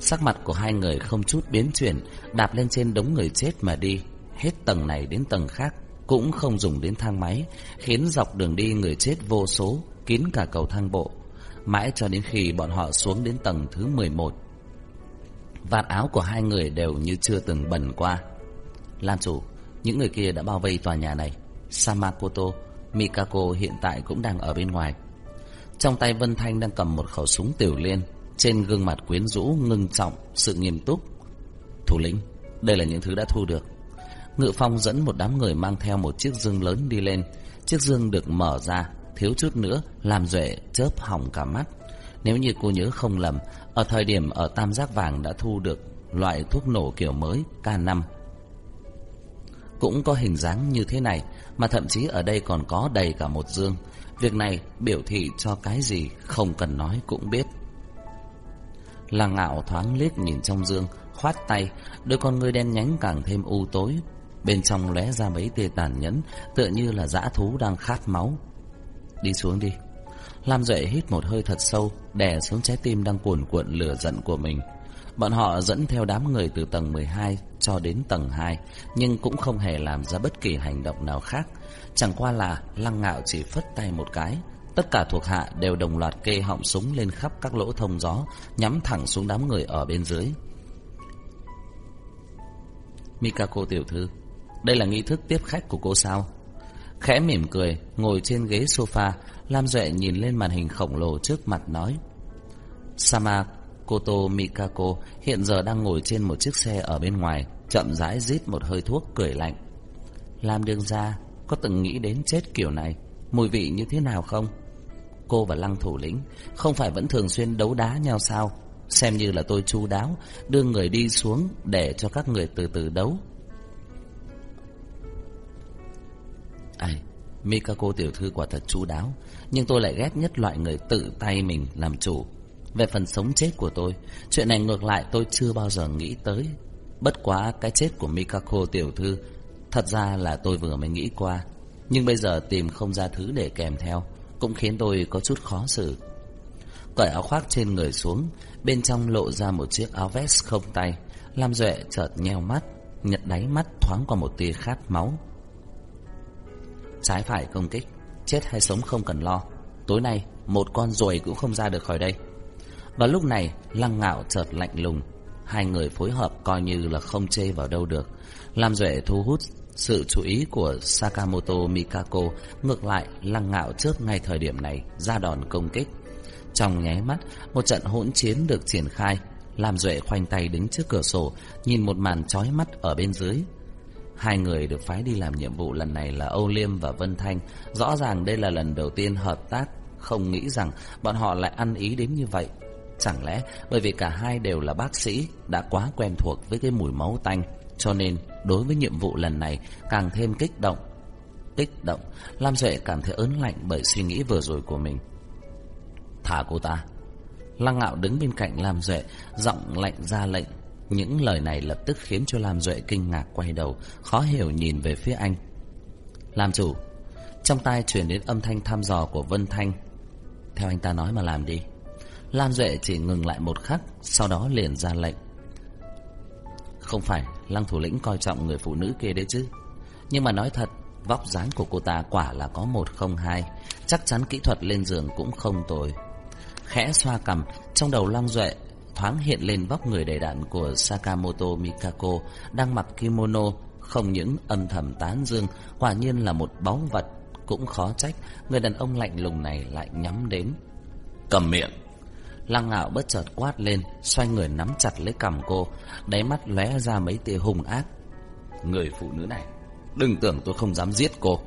Sắc mặt của hai người không chút biến chuyển, Đạp lên trên đống người chết mà đi. Hết tầng này đến tầng khác, Cũng không dùng đến thang máy, Khiến dọc đường đi người chết vô số, Kín cả cầu thang bộ. Mãi cho đến khi bọn họ xuống đến tầng thứ 11 Vạt áo của hai người đều như chưa từng bẩn qua. Lan chủ, Những người kia đã bao vây tòa nhà này. Samakoto, Mikako hiện tại cũng đang ở bên ngoài. Trong tay Vân Thanh đang cầm một khẩu súng tiểu liên. Trên gương mặt quyến rũ, ngưng trọng, Sự nghiêm túc. Thủ lĩnh, Đây là những thứ đã thu được. Ngự phong dẫn một đám người mang theo một chiếc dương lớn đi lên. Chiếc dương được mở ra, Thiếu chút nữa, làm Duệ, chớp hỏng cả mắt. Nếu như cô nhớ không lầm, Ở thời điểm ở Tam Giác Vàng đã thu được Loại thuốc nổ kiểu mới K5 Cũng có hình dáng như thế này, Mà thậm chí ở đây còn có đầy cả một dương. Việc này biểu thị cho cái gì Không cần nói cũng biết. Là ngạo thoáng liếc nhìn trong dương, Khoát tay, Đôi con ngươi đen nhánh càng thêm u tối. Bên trong lóe ra mấy tia tàn nhẫn, Tựa như là dã thú đang khát máu. Đi xuống đi. Lam Duệ hít một hơi thật sâu, Đè xuống trái tim đang cuồn cuộn lửa giận của mình. Bọn họ dẫn theo đám người từ tầng 12 cho đến tầng 2 Nhưng cũng không hề làm ra bất kỳ hành động nào khác. Chẳng qua là lăng ngạo chỉ phất tay một cái Tất cả thuộc hạ đều đồng loạt kê họng súng lên khắp các lỗ thông gió, Nhắm thẳng xuống đám người ở bên dưới. Mikako tiểu thư, Đây là nghi thức tiếp khách của cô sao? Khẽ mỉm cười, Ngồi trên ghế sofa, Lam Duệ nhìn lên màn hình khổng lồ trước mặt nói, sama koto Mikako hiện giờ đang ngồi trên một chiếc xe ở bên ngoài, Chậm rãi rít một hơi thuốc cười lạnh. Lam đương ra Có từng nghĩ đến chết kiểu này? Mùi vị như thế nào không? Cô và Lăng thủ lĩnh Không phải vẫn thường xuyên đấu đá nhau sao? Xem như là tôi chu đáo Đưa người đi xuống Để cho các người từ từ đấu. Ai, Mikako tiểu thư quả thật chu đáo Nhưng tôi lại ghét nhất loại người tự tay mình làm chủ. Về phần sống chết của tôi Chuyện này ngược lại tôi chưa bao giờ nghĩ tới. Bất quá cái chết của Mikako tiểu thư Thật ra là tôi vừa mới nghĩ qua Nhưng bây giờ tìm không ra thứ để kèm theo. Cũng khiến tôi có chút khó xử. Cởi áo khoác trên người xuống, Bên trong lộ ra một chiếc áo vest không tay. Lam Duệ chợt nheo mắt Nhật đáy mắt thoáng qua một tia khát máu. Trái phải công kích, Chết hay sống không cần lo. Tối nay, một con ruồi cũng không ra được khỏi đây. Và lúc này, Lăng ngạo chợt lạnh lùng. Hai người phối hợp coi như là không chê vào đâu được. Lam Duệ thu hút sự chú ý của Sakamoto Mikako Ngược lại lăng ngạo trước ngay thời điểm này Ra đòn công kích Trong nháy mắt Một trận hỗn chiến được triển khai làm Duệ khoanh tay đứng trước cửa sổ Nhìn một màn chói mắt ở bên dưới Hai người được phái đi làm nhiệm vụ lần này là Âu Liêm và Vân Thanh. Rõ ràng đây là lần đầu tiên hợp tác, không nghĩ rằng bọn họ lại ăn ý đến như vậy. Chẳng lẽ bởi vì cả hai đều là bác sĩ, đã quá quen thuộc với cái mùi máu tanh, cho nên đối với nhiệm vụ lần này càng thêm kích động. Kích động, Lam Duệ cảm thấy ớn lạnh bởi suy nghĩ vừa rồi của mình. Thả cô ta. Lăng ngạo đứng bên cạnh Lam Duệ, giọng lạnh ra lệnh những lời này lập tức khiến cho Lam Duệ kinh ngạc quay đầu, khó hiểu nhìn về phía anh. Làm chủ, trong tai truyền đến âm thanh thăm dò của Vân Thanh. Theo anh ta nói mà làm đi. Lam Duệ chỉ ngừng lại một khắc, sau đó liền ra lệnh. Không phải, Lăng thủ lĩnh coi trọng người phụ nữ kia đấy chứ. Nhưng mà nói thật, vóc dáng của cô ta quả là có một không hai, chắc chắn kỹ thuật lên giường cũng không tồi. Khẽ xoa cằm, trong đầu Lăng Duệ thoáng hiện lên vóc người đầy đặn của Sakamoto Mikako đang mặc kimono, không những âm thầm tán dương, quả nhiên là một báu vật, cũng khó trách người đàn ông lạnh lùng này lại nhắm đến. Cầm miệng! Lăng ngạo bất chợt quát lên, xoay người nắm chặt lấy cầm cô, đáy mắt lóe ra mấy tia hung ác. Người phụ nữ này, đừng tưởng tôi không dám giết cô.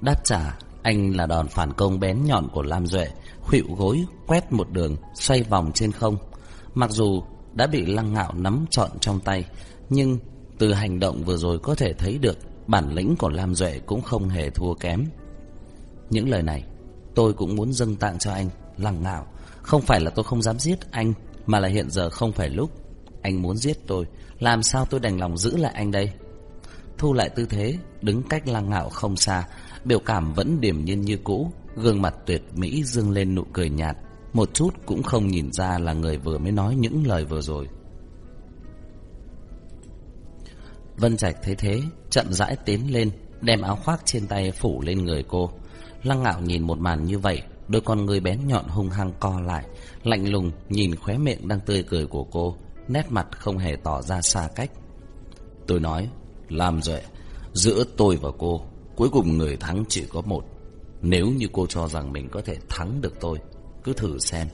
Đáp trả, anh là đòn phản công bén nhọn của Lam Duệ, khuỵu gối, quét một đường, xoay vòng trên không. Mặc dù đã bị lăng ngạo nắm trọn trong tay, nhưng từ hành động vừa rồi có thể thấy được bản lĩnh của Lam Duệ cũng không hề thua kém. Những lời này, tôi cũng muốn dâng tặng cho anh, lăng ngạo. Không phải là tôi không dám giết anh, mà là hiện giờ không phải lúc. Anh muốn giết tôi, làm sao tôi đành lòng giữ lại anh đây? Thu lại tư thế, đứng cách lăng ngạo không xa, biểu cảm vẫn điềm nhiên như cũ, gương mặt tuyệt mỹ dương lên nụ cười nhạt, một chút cũng không nhìn ra là người vừa mới nói những lời vừa rồi. Vân Trạch thấy thế, chậm rãi tiến lên, đem áo khoác trên tay phủ lên người cô. Lăng ngạo nhìn một màn như vậy, đôi con người bén nhọn hung hăng co lại, lạnh lùng nhìn khóe miệng đang tươi cười của cô, nét mặt không hề tỏ ra xa cách. Tôi nói, làm rồi giữa tôi và cô, cuối cùng người thắng chỉ có một. Nếu như cô cho rằng mình có thể thắng được tôi, cứ thử xem.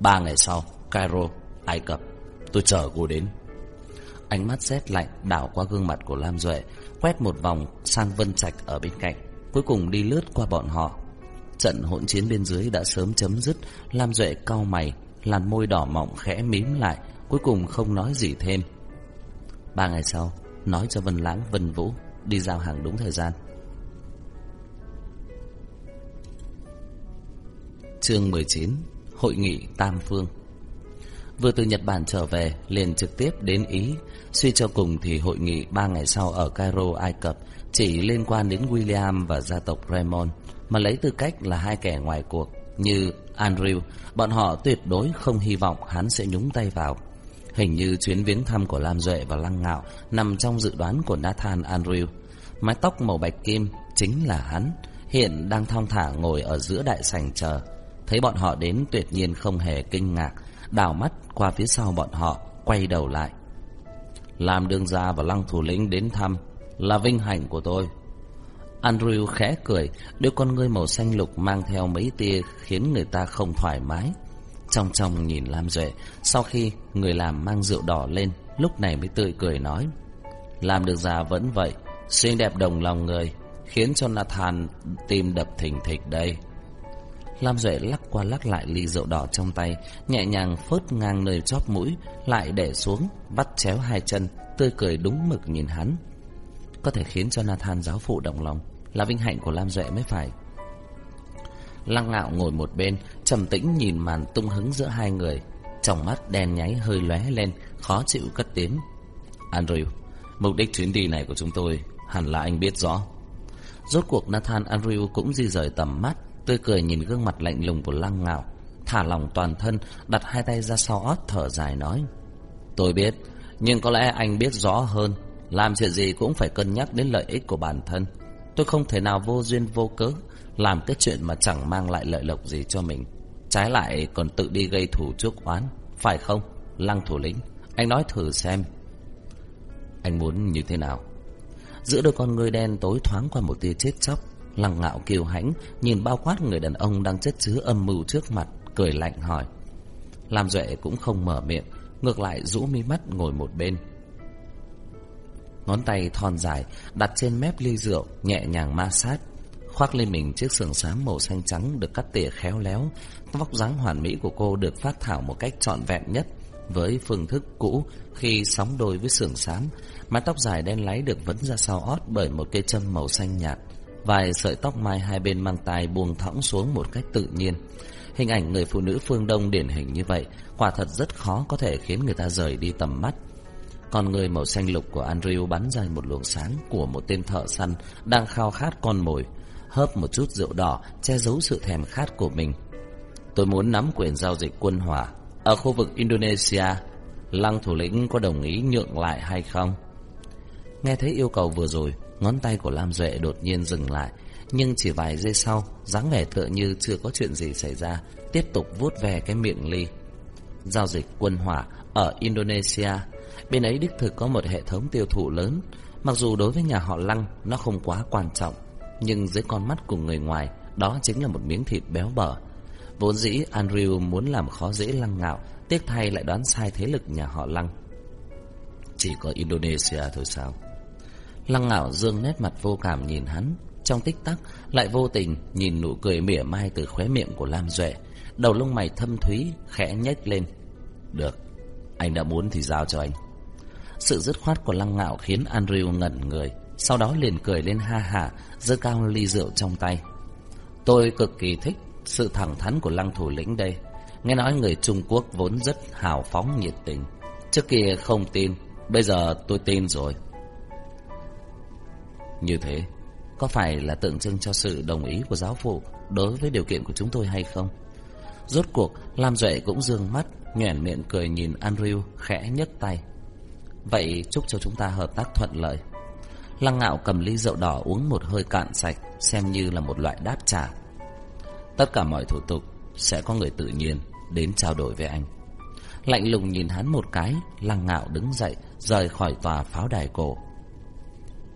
Ba ngày sau, Cairo, Ai Cập, tôi chờ cô đến. Ánh mắt rét lạnh đảo qua gương mặt của Lam Duệ, quét một vòng sang Vân Trạch ở bên cạnh, cuối cùng đi lướt qua bọn họ. Trận hỗn chiến bên dưới đã sớm chấm dứt, Lam Duệ cau mày, làn môi đỏ mọng khẽ mím lại, cuối cùng không nói gì thêm. Ba ngày sau, nói cho Vân Lãng, Vân Vũ đi giao hàng đúng thời gian. Chương 19 Hội nghị Tam Phương Vừa từ Nhật Bản trở về liền trực tiếp đến Ý Suy cho cùng thì hội nghị ba ngày sau ở Cairo, Ai Cập chỉ liên quan đến William và gia tộc Raymond, Mà lấy tư cách là hai kẻ ngoài cuộc Như Andrew, Bọn họ tuyệt đối không hy vọng hắn sẽ nhúng tay vào. Hình như chuyến viếng thăm của Lam Duệ và Lăng Ngạo Nằm trong dự đoán của Nathan Andrew. Mái tóc màu bạch kim chính là hắn, Hiện đang thong thả ngồi ở giữa đại sảnh chờ. Thấy bọn họ đến tuyệt nhiên không hề kinh ngạc, Đảo mắt qua phía sau bọn họ, Quay đầu lại. Lam đương gia và lăng thủ lĩnh đến thăm. Là vinh hạnh của tôi. Andrew khẽ cười Đôi con ngươi màu xanh lục mang theo mấy tia Khiến người ta không thoải mái. Trong trong nhìn Lam Duệ Sau khi người làm mang rượu đỏ lên Lúc này mới tươi cười nói Làm được già vẫn vậy Xinh đẹp đồng lòng người Khiến cho Nathan tim đập thình thịch đây. Lam Duệ lắc qua lắc lại ly rượu đỏ trong tay, nhẹ nhàng phớt ngang nơi chóp mũi, lại để xuống, vắt chéo hai chân, tươi cười đúng mực nhìn hắn. Có thể khiến cho Nathan giáo phụ động lòng, là vinh hạnh của Lam Duệ mới phải. Lăng ngạo ngồi một bên, trầm tĩnh nhìn màn tung hứng giữa hai người, trong mắt đen nháy hơi lóe lên, khó chịu cất tiếng. Andrew, mục đích chuyến đi này của chúng tôi hẳn là anh biết rõ. Rốt cuộc Nathan Andrew cũng di rời tầm mắt, Tươi cười nhìn gương mặt lạnh lùng của lăng ngạo Thả lòng toàn thân Đặt hai tay ra sau ót thở dài nói Tôi biết Nhưng có lẽ anh biết rõ hơn làm chuyện gì cũng phải cân nhắc đến lợi ích của bản thân. Tôi không thể nào vô duyên vô cớ Làm cái chuyện mà chẳng mang lại lợi lộc gì cho mình. Trái lại còn tự đi gây thủ chuốc oán, Phải không, Lăng thủ lĩnh? Anh nói thử xem. Anh muốn như thế nào? Giữa đôi con người đen tối thoáng qua một tia chết chóc, Lăng ngạo kiều hãnh, Nhìn bao quát người đàn ông đang chất chứa âm mưu trước mặt, Cười lạnh hỏi. Lam Duệ cũng không mở miệng, Ngược lại rũ mi mắt ngồi một bên. Ngón tay thon dài Đặt trên mép ly rượu Nhẹ nhàng ma sát Khoác lên mình chiếc sườn xám màu xanh trắng Được cắt tỉa khéo léo Vóc dáng hoàn mỹ của cô được phát thảo một cách trọn vẹn nhất Với phương thức cũ Khi sóng đôi với sườn xám Mái tóc dài đen láy được vấn ra sau ót Bởi một cây châm màu xanh nhạt Vài sợi tóc mai hai bên mang tai buông thõng xuống một cách tự nhiên. Hình ảnh người phụ nữ phương Đông điển hình như vậy, quả thật rất khó có thể khiến người ta rời đi tầm mắt. Con người màu xanh lục của Andrew bắn ra một luồng sáng của một tên thợ săn đang khao khát con mồi, hớp một chút rượu đỏ che giấu sự thèm khát của mình. Tôi muốn nắm quyền giao dịch quân hỏa ở khu vực Indonesia. Lăng thủ lĩnh có đồng ý nhượng lại hay không? Nghe thấy yêu cầu vừa rồi, Ngón tay của Lam Duệ đột nhiên dừng lại Nhưng chỉ vài giây sau dáng vẻ tựa như chưa có chuyện gì xảy ra Tiếp tục vuốt về cái miệng ly Giao dịch quân hỏa ở Indonesia Bên ấy đích thực có một hệ thống tiêu thụ lớn. Mặc dù đối với nhà họ Lăng, Nó không quá quan trọng, Nhưng dưới con mắt của người ngoài, Đó chính là một miếng thịt béo bở. Vốn dĩ Andrew muốn làm khó dễ Lăng ngạo, Tiếc thay lại đoán sai thế lực nhà họ Lăng. Chỉ có Indonesia thôi sao? Lăng ngạo dương nét mặt vô cảm nhìn hắn, Trong tích tắc Lại vô tình nhìn nụ cười mỉa mai Từ khóe miệng của Lam Duệ, Đầu lông mày thâm thúy khẽ nhếch lên. Được, Anh đã muốn thì giao cho anh. Sự dứt khoát của lăng ngạo khiến Andrew ngẩn người, Sau đó liền cười lên ha hả giơ cao ly rượu trong tay. Tôi cực kỳ thích sự thẳng thắn của lăng thủ lĩnh đây. Nghe nói người Trung Quốc vốn rất hào phóng nhiệt tình. Trước kia không tin, Bây giờ tôi tin rồi. Như thế, Có phải là tượng trưng cho sự đồng ý của giáo phụ Đối với điều kiện của chúng tôi hay không? Rốt cuộc, Lam Duệ cũng dương mắt, nhoẻn miệng cười nhìn Andrew khẽ nhấc tay. Vậy chúc cho chúng ta hợp tác thuận lợi. Lăng ngạo cầm ly rượu đỏ uống một hơi cạn sạch, Xem như là một loại đáp trả. Tất cả mọi thủ tục Sẽ có người tự nhiên Đến trao đổi với anh. Lạnh lùng nhìn hắn một cái, Lăng ngạo đứng dậy, Rời khỏi tòa pháo đài cổ.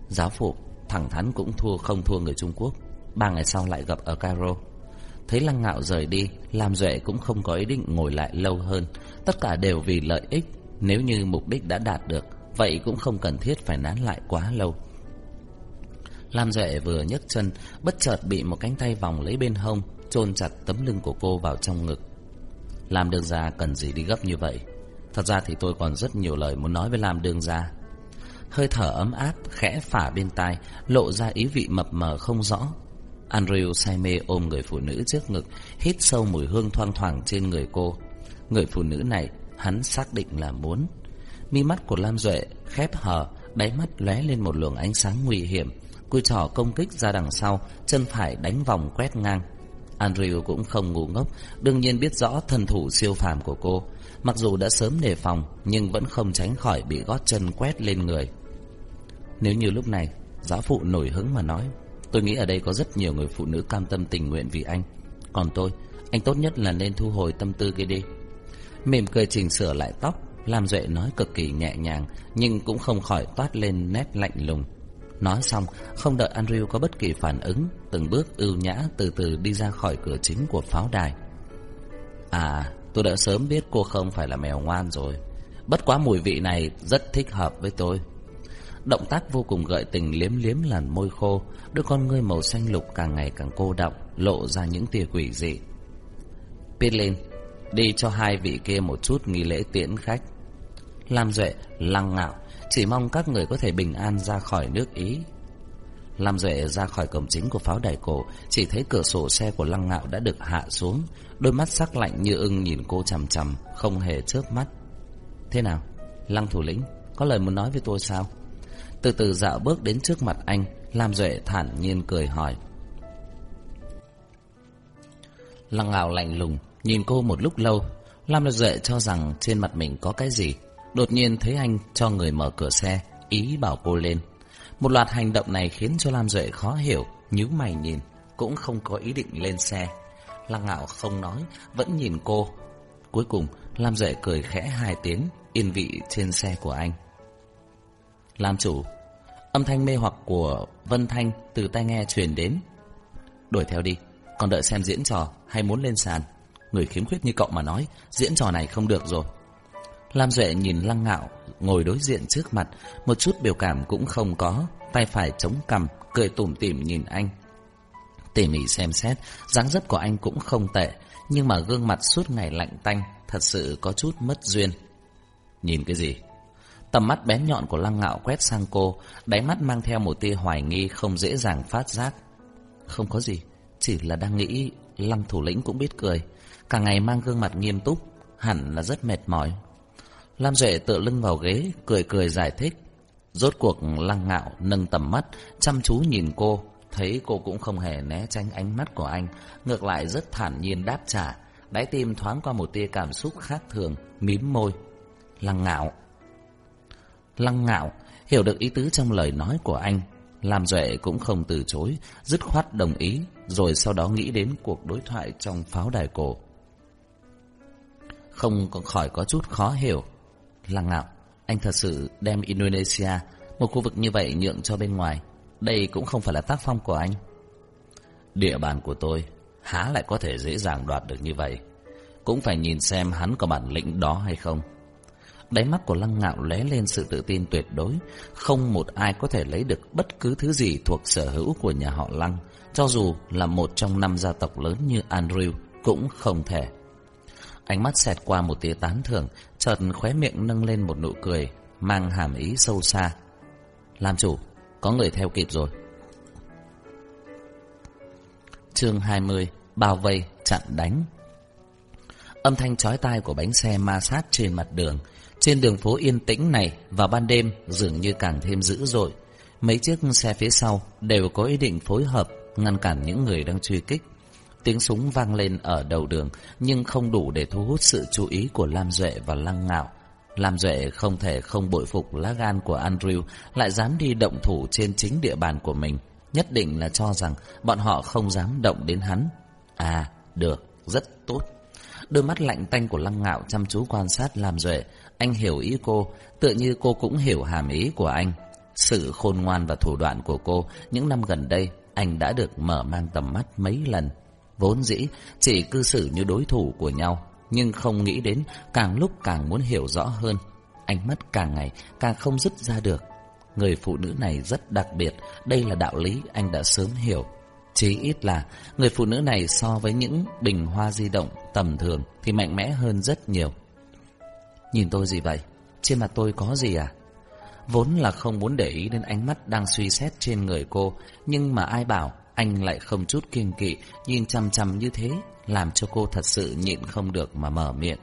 Giáo phụ Thẳng thắn cũng thua không thua người Trung Quốc. Ba ngày sau lại gặp ở Cairo. Thấy Lăng Ngạo rời đi, làm Duệ cũng không có ý định ngồi lại lâu hơn. Tất cả đều vì lợi ích nếu như mục đích đã đạt được, Vậy cũng không cần thiết phải nán lại quá lâu. Lam Duệ vừa nhấc chân, Bất chợt bị một cánh tay vòng lấy bên hông, chôn chặt tấm lưng của cô vào trong ngực. Lam Đường Gia cần gì đi gấp như vậy? Thật ra thì tôi còn rất nhiều lời muốn nói với Lam Đường Gia. Hơi thở ấm áp, khẽ phả bên tai, Lộ ra ý vị mập mờ không rõ. Andrew say mê ôm người phụ nữ trước ngực, Hít sâu mùi hương thoang thoảng trên người cô. Người phụ nữ này Hắn xác định là muốn. Mi mắt của Lam Duệ khép hờ, Đáy mắt lóe lên một luồng ánh sáng nguy hiểm. Cùi trỏ công kích ra đằng sau, Chân phải đánh vòng quét ngang. Andrew cũng không ngu ngốc, Đương nhiên biết rõ thần thủ siêu phàm của cô. Mặc dù đã sớm đề phòng, Nhưng vẫn không tránh khỏi bị gót chân quét lên người. Nếu như lúc này, Giáo phụ nổi hứng mà nói, Tôi nghĩ ở đây có rất nhiều người phụ nữ cam tâm tình nguyện vì anh. Còn tôi, Anh tốt nhất là nên thu hồi tâm tư kia đi. Mỉm cười chỉnh sửa lại tóc, Lam Duệ nói cực kỳ nhẹ nhàng, Nhưng cũng không khỏi toát lên nét lạnh lùng. Nói xong, Không đợi Andrew có bất kỳ phản ứng, Từng bước ưu nhã từ từ đi ra khỏi cửa chính của pháo đài. À tôi đã sớm biết cô không phải là mèo ngoan rồi. Bất quá mùi vị này rất thích hợp với tôi. Động tác vô cùng gợi tình liếm liếm làn môi khô, Đôi con ngươi màu xanh lục càng ngày càng cô động Lộ ra những tia quỷ dị. Pitlin Đi cho hai vị kia một chút nghi lễ tiễn khách Lam Duệ lăng ngạo, Chỉ mong các người có thể bình an ra khỏi nước Ý Lam Duệ ra khỏi cổng chính của pháo đài cổ, Chỉ thấy cửa sổ xe của lăng ngạo đã được hạ xuống, Đôi mắt sắc lạnh như ưng nhìn cô chằm chằm, Không hề chớp mắt Thế nào? Lăng thủ lĩnh, Có lời muốn nói với tôi sao? Từ từ dạo bước đến trước mặt anh, Lam Duệ thản nhiên cười hỏi Lăng ngạo lạnh lùng Nhìn cô một lúc lâu, Lam Duệ cho rằng trên mặt mình có cái gì. Đột nhiên thấy anh cho người mở cửa xe, Ý bảo cô lên. Một loạt hành động này khiến cho Lam Duệ khó hiểu, nhíu mày nhìn, Cũng không có ý định lên xe. Lăng ngạo không nói, Vẫn nhìn cô. Cuối cùng, Lam Duệ cười khẽ hai tiếng, Yên vị trên xe của anh. Lam chủ, Âm thanh mê hoặc của Vân Thanh từ tai nghe truyền đến. Đuổi theo đi, Còn đợi xem diễn trò hay muốn lên sàn. Người khiếm khuyết như cậu mà nói, Diễn trò này không được rồi. Lam Duệ nhìn lăng ngạo Ngồi đối diện trước mặt, Một chút biểu cảm cũng không có, Tay phải chống cằm, Cười tủm tỉm nhìn anh. Tỉ mỉ xem xét, dáng dấp của anh cũng không tệ, Nhưng mà gương mặt suốt ngày lạnh tanh, Thật sự có chút mất duyên. Nhìn cái gì? Tầm mắt bén nhọn của lăng ngạo quét sang cô, Đáy mắt mang theo một tia hoài nghi Không dễ dàng phát giác. Không có gì, Chỉ là đang nghĩ, Lăng thủ lĩnh cũng biết cười. Cả ngày mang gương mặt nghiêm túc, Hẳn là rất mệt mỏi. Lam Duệ tựa lưng vào ghế, Cười cười giải thích. Rốt cuộc, lăng ngạo nâng tầm mắt, Chăm chú nhìn cô. Thấy cô cũng không hề né tránh ánh mắt của anh, Ngược lại rất thản nhiên đáp trả. Đáy tim thoáng qua một tia cảm xúc khác thường, Mím môi. Lăng ngạo. Lăng ngạo, hiểu được ý tứ trong lời nói của anh. Làm Duệ cũng không từ chối, Dứt khoát đồng ý, Rồi sau đó nghĩ đến cuộc đối thoại trong pháo đài cổ. Không còn khỏi có chút khó hiểu. Lăng ngạo Anh thật sự đem Indonesia Một khu vực như vậy nhượng cho bên ngoài. Đây cũng không phải là tác phong của anh. Địa bàn của tôi Há lại có thể dễ dàng đoạt được như vậy. Cũng phải nhìn xem hắn có bản lĩnh đó hay không. Đáy mắt của Lăng Ngạo lóe lên sự tự tin tuyệt đối, không một ai có thể lấy được bất cứ thứ gì thuộc sở hữu của nhà họ Lăng, cho dù là một trong năm gia tộc lớn như Andrew cũng không thể. Ánh mắt xẹt qua một tia tán thưởng, chợt khóe miệng nâng lên một nụ cười, mang hàm ý sâu xa. Làm chủ, có người theo kịp rồi. Chương 20: Bao vây, chặn đánh. Âm thanh chói tai của bánh xe ma sát trên mặt đường, trên đường phố yên tĩnh này vào ban đêm dường như càng thêm dữ dội. Mấy chiếc xe phía sau đều có ý định phối hợp ngăn cản những người đang truy kích. Tiếng súng vang lên ở đầu đường nhưng không đủ để thu hút sự chú ý của Lam Duệ và Lăng Ngạo. Lam Duệ không thể không bội phục lá gan của Andrew lại dám đi động thủ trên chính địa bàn của mình. Nhất định là cho rằng bọn họ không dám động đến hắn. À, được, rất tốt. Đôi mắt lạnh tanh của Lăng Ngạo chăm chú quan sát Lam Duệ. Anh hiểu ý cô, tựa như cô cũng hiểu hàm ý của anh. Sự khôn ngoan và thủ đoạn của cô những năm gần đây anh đã được mở mang tầm mắt mấy lần. Vốn dĩ chỉ cư xử như đối thủ của nhau, nhưng không nghĩ đến càng lúc càng muốn hiểu rõ hơn. Ánh mắt càng ngày càng không dứt ra được. Người phụ nữ này rất đặc biệt, đây là đạo lý anh đã sớm hiểu. Chí ít là người phụ nữ này so với những bình hoa di động tầm thường thì mạnh mẽ hơn rất nhiều. Nhìn tôi gì vậy? Trên mặt tôi có gì à? Vốn là không muốn để ý đến ánh mắt đang suy xét trên người cô, nhưng mà ai bảo anh lại không chút kiêng kỵ, nhìn chăm chăm như thế, làm cho cô thật sự nhịn không được mà mở miệng.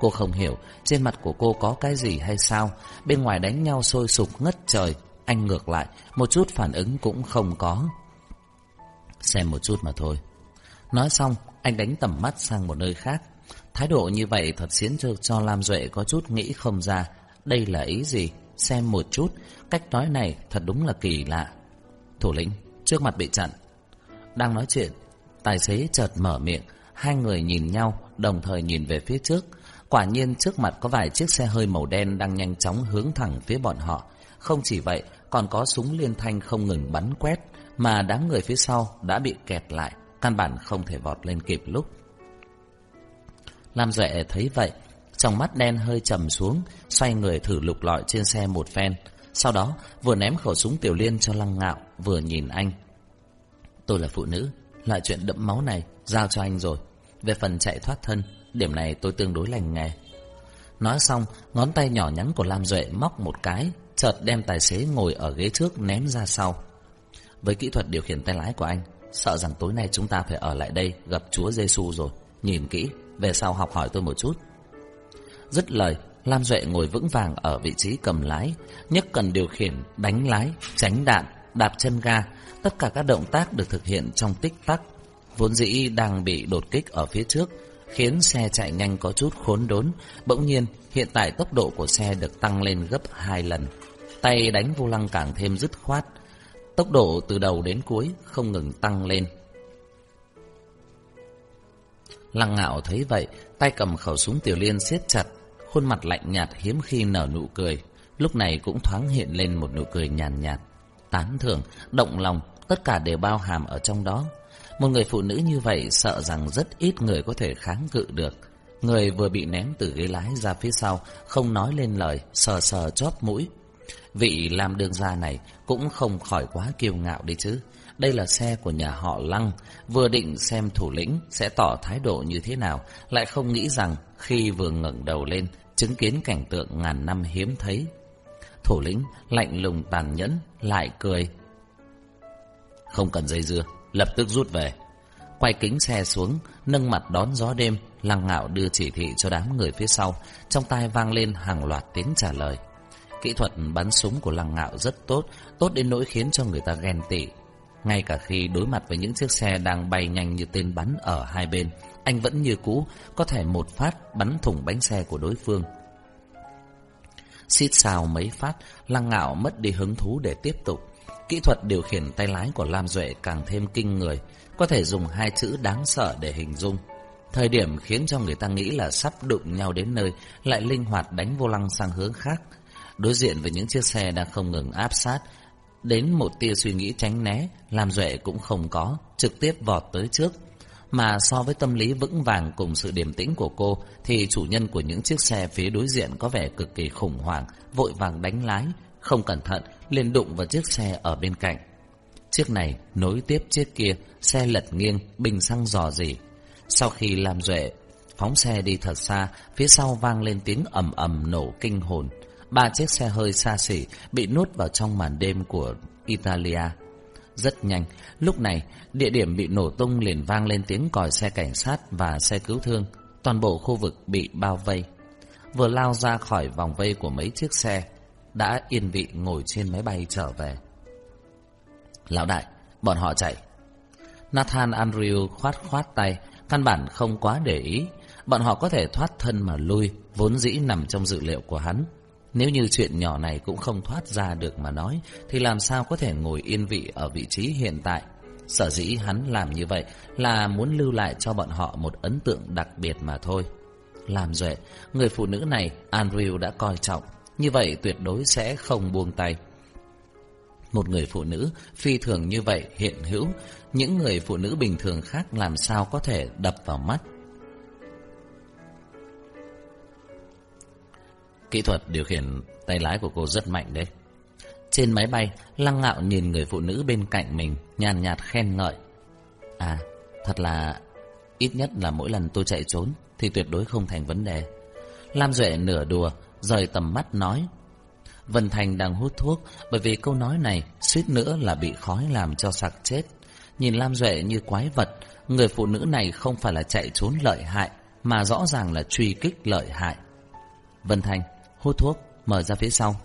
Cô không hiểu trên mặt của cô có cái gì hay sao, bên ngoài đánh nhau sôi sục ngất trời, anh ngược lại, một chút phản ứng cũng không có. Xem một chút mà thôi. Nói xong, anh đánh tầm mắt sang một nơi khác. Thái độ như vậy thật khiến cho, cho Lam Duệ có chút nghĩ không ra. Đây là ý gì? Xem một chút, cách nói này thật đúng là kỳ lạ. Thủ lĩnh, trước mặt bị chặn. Đang nói chuyện, tài xế chợt mở miệng, hai người nhìn nhau, đồng thời nhìn về phía trước. Quả nhiên trước mặt có vài chiếc xe hơi màu đen đang nhanh chóng hướng thẳng phía bọn họ. Không chỉ vậy, còn có súng liên thanh không ngừng bắn quét, mà đám người phía sau đã bị kẹt lại, căn bản không thể vọt lên kịp lúc. Lam Duệ thấy vậy, trong mắt đen hơi trầm xuống, xoay người thử lục lọi trên xe một phen. Sau đó, vừa ném khẩu súng tiểu liên cho lăng ngạo, vừa nhìn anh. Tôi là phụ nữ, loại chuyện đẫm máu này, giao cho anh rồi. Về phần chạy thoát thân, điểm này tôi tương đối lành nghề. Nói xong, ngón tay nhỏ nhắn của Lam Duệ móc một cái, chợt đem tài xế ngồi ở ghế trước ném ra sau. Với kỹ thuật điều khiển tay lái của anh, sợ rằng tối nay chúng ta phải ở lại đây gặp Chúa Giêsu rồi. Nhìn kỹ, về sau học hỏi tôi một chút. Dứt lời, Lam Duệ ngồi vững vàng ở vị trí cầm lái, nhất cần điều khiển, đánh lái, tránh đạn, đạp chân ga. Tất cả các động tác được thực hiện trong tích tắc. Vốn dĩ đang bị đột kích ở phía trước, khiến xe chạy nhanh có chút khốn đốn. Bỗng nhiên, hiện tại tốc độ của xe được tăng lên gấp hai lần. Tay đánh vô lăng càng thêm dứt khoát. Tốc độ từ đầu đến cuối không ngừng tăng lên. Lăng ngạo thấy vậy, tay cầm khẩu súng tiểu liên siết chặt, khuôn mặt lạnh nhạt hiếm khi nở nụ cười. Lúc này cũng thoáng hiện lên một nụ cười nhàn nhạt, tán thưởng, động lòng, tất cả đều bao hàm ở trong đó. Một người phụ nữ như vậy sợ rằng rất ít người có thể kháng cự được. Người vừa bị ném từ ghế lái ra phía sau, không nói lên lời, sờ sờ chóp mũi. Vị làm đường gia này cũng không khỏi quá kiêu ngạo đi chứ. Đây là xe của nhà họ Lăng, vừa định xem thủ lĩnh sẽ tỏ thái độ như thế nào, lại không nghĩ rằng khi vừa ngẩng đầu lên, chứng kiến cảnh tượng ngàn năm hiếm thấy. Thủ lĩnh lạnh lùng tàn nhẫn, lại cười. Không cần dây dưa, lập tức rút về. Quay kính xe xuống, nâng mặt đón gió đêm, lăng ngạo đưa chỉ thị cho đám người phía sau, trong tai vang lên hàng loạt tiếng trả lời. Kỹ thuật bắn súng của lăng ngạo rất tốt, tốt đến nỗi khiến cho người ta ghen tị. Ngay cả khi đối mặt với những chiếc xe đang bay nhanh như tên bắn ở hai bên, anh vẫn như cũ, có thể một phát bắn thủng bánh xe của đối phương. Xít xào mấy phát, lăng ngạo mất đi hứng thú để tiếp tục. Kỹ thuật điều khiển tay lái của Lam Duệ càng thêm kinh người, có thể dùng hai chữ đáng sợ để hình dung. Thời điểm khiến cho người ta nghĩ là sắp đụng nhau đến nơi, lại linh hoạt đánh vô lăng sang hướng khác. Đối diện với những chiếc xe đang không ngừng áp sát, đến một tia suy nghĩ tránh né, Lam Duệ cũng không có, trực tiếp vọt tới trước. Mà so với tâm lý vững vàng cùng sự điềm tĩnh của cô Thì chủ nhân của những chiếc xe phía đối diện có vẻ cực kỳ khủng hoảng Vội vàng đánh lái Không cẩn thận liền đụng vào chiếc xe ở bên cạnh. Chiếc này nối tiếp chiếc kia Xe lật nghiêng, bình xăng dò dỉ. Sau khi làm duệ Phóng xe đi thật xa Phía sau vang lên tiếng ầm ầm nổ kinh hồn. Ba chiếc xe hơi xa xỉ Bị nuốt vào trong màn đêm của Italia. Rất nhanh. Lúc này, địa điểm bị nổ tung liền vang lên tiếng còi xe cảnh sát Và xe cứu thương. Toàn bộ khu vực bị bao vây. Vừa lao ra khỏi vòng vây của mấy chiếc xe, Đã yên vị ngồi trên máy bay trở về. Lão đại, Bọn họ chạy. Nathan Andrew khoát khoát tay, Căn bản không quá để ý. Bọn họ có thể thoát thân mà lui, Vốn dĩ nằm trong dự liệu của hắn. Nếu như chuyện nhỏ này cũng không thoát ra được mà nói, Thì làm sao có thể ngồi yên vị ở vị trí hiện tại? Sở dĩ hắn làm như vậy Là muốn lưu lại cho bọn họ một ấn tượng đặc biệt mà thôi. Làm duệ, Người phụ nữ này, Andrew đã coi trọng. Như vậy tuyệt đối sẽ không buông tay. Một người phụ nữ phi thường như vậy hiện hữu, Những người phụ nữ bình thường khác làm sao có thể đập vào mắt? Kỹ thuật điều khiển tay lái của cô rất mạnh đấy. Trên máy bay, Lăng Ngạo nhìn người phụ nữ bên cạnh mình, nhàn nhạt khen ngợi. À, thật là... Ít nhất là mỗi lần tôi chạy trốn thì tuyệt đối không thành vấn đề. Lam Duệ nửa đùa, rời tầm mắt nói. Vân Thành đang hút thuốc bởi vì câu nói này suýt nữa là bị khói làm cho sặc chết. Nhìn Lam Duệ như quái vật, người phụ nữ này không phải là chạy trốn lợi hại, mà rõ ràng là truy kích lợi hại. Vân Thành, hút thuốc, mở ra phía sau.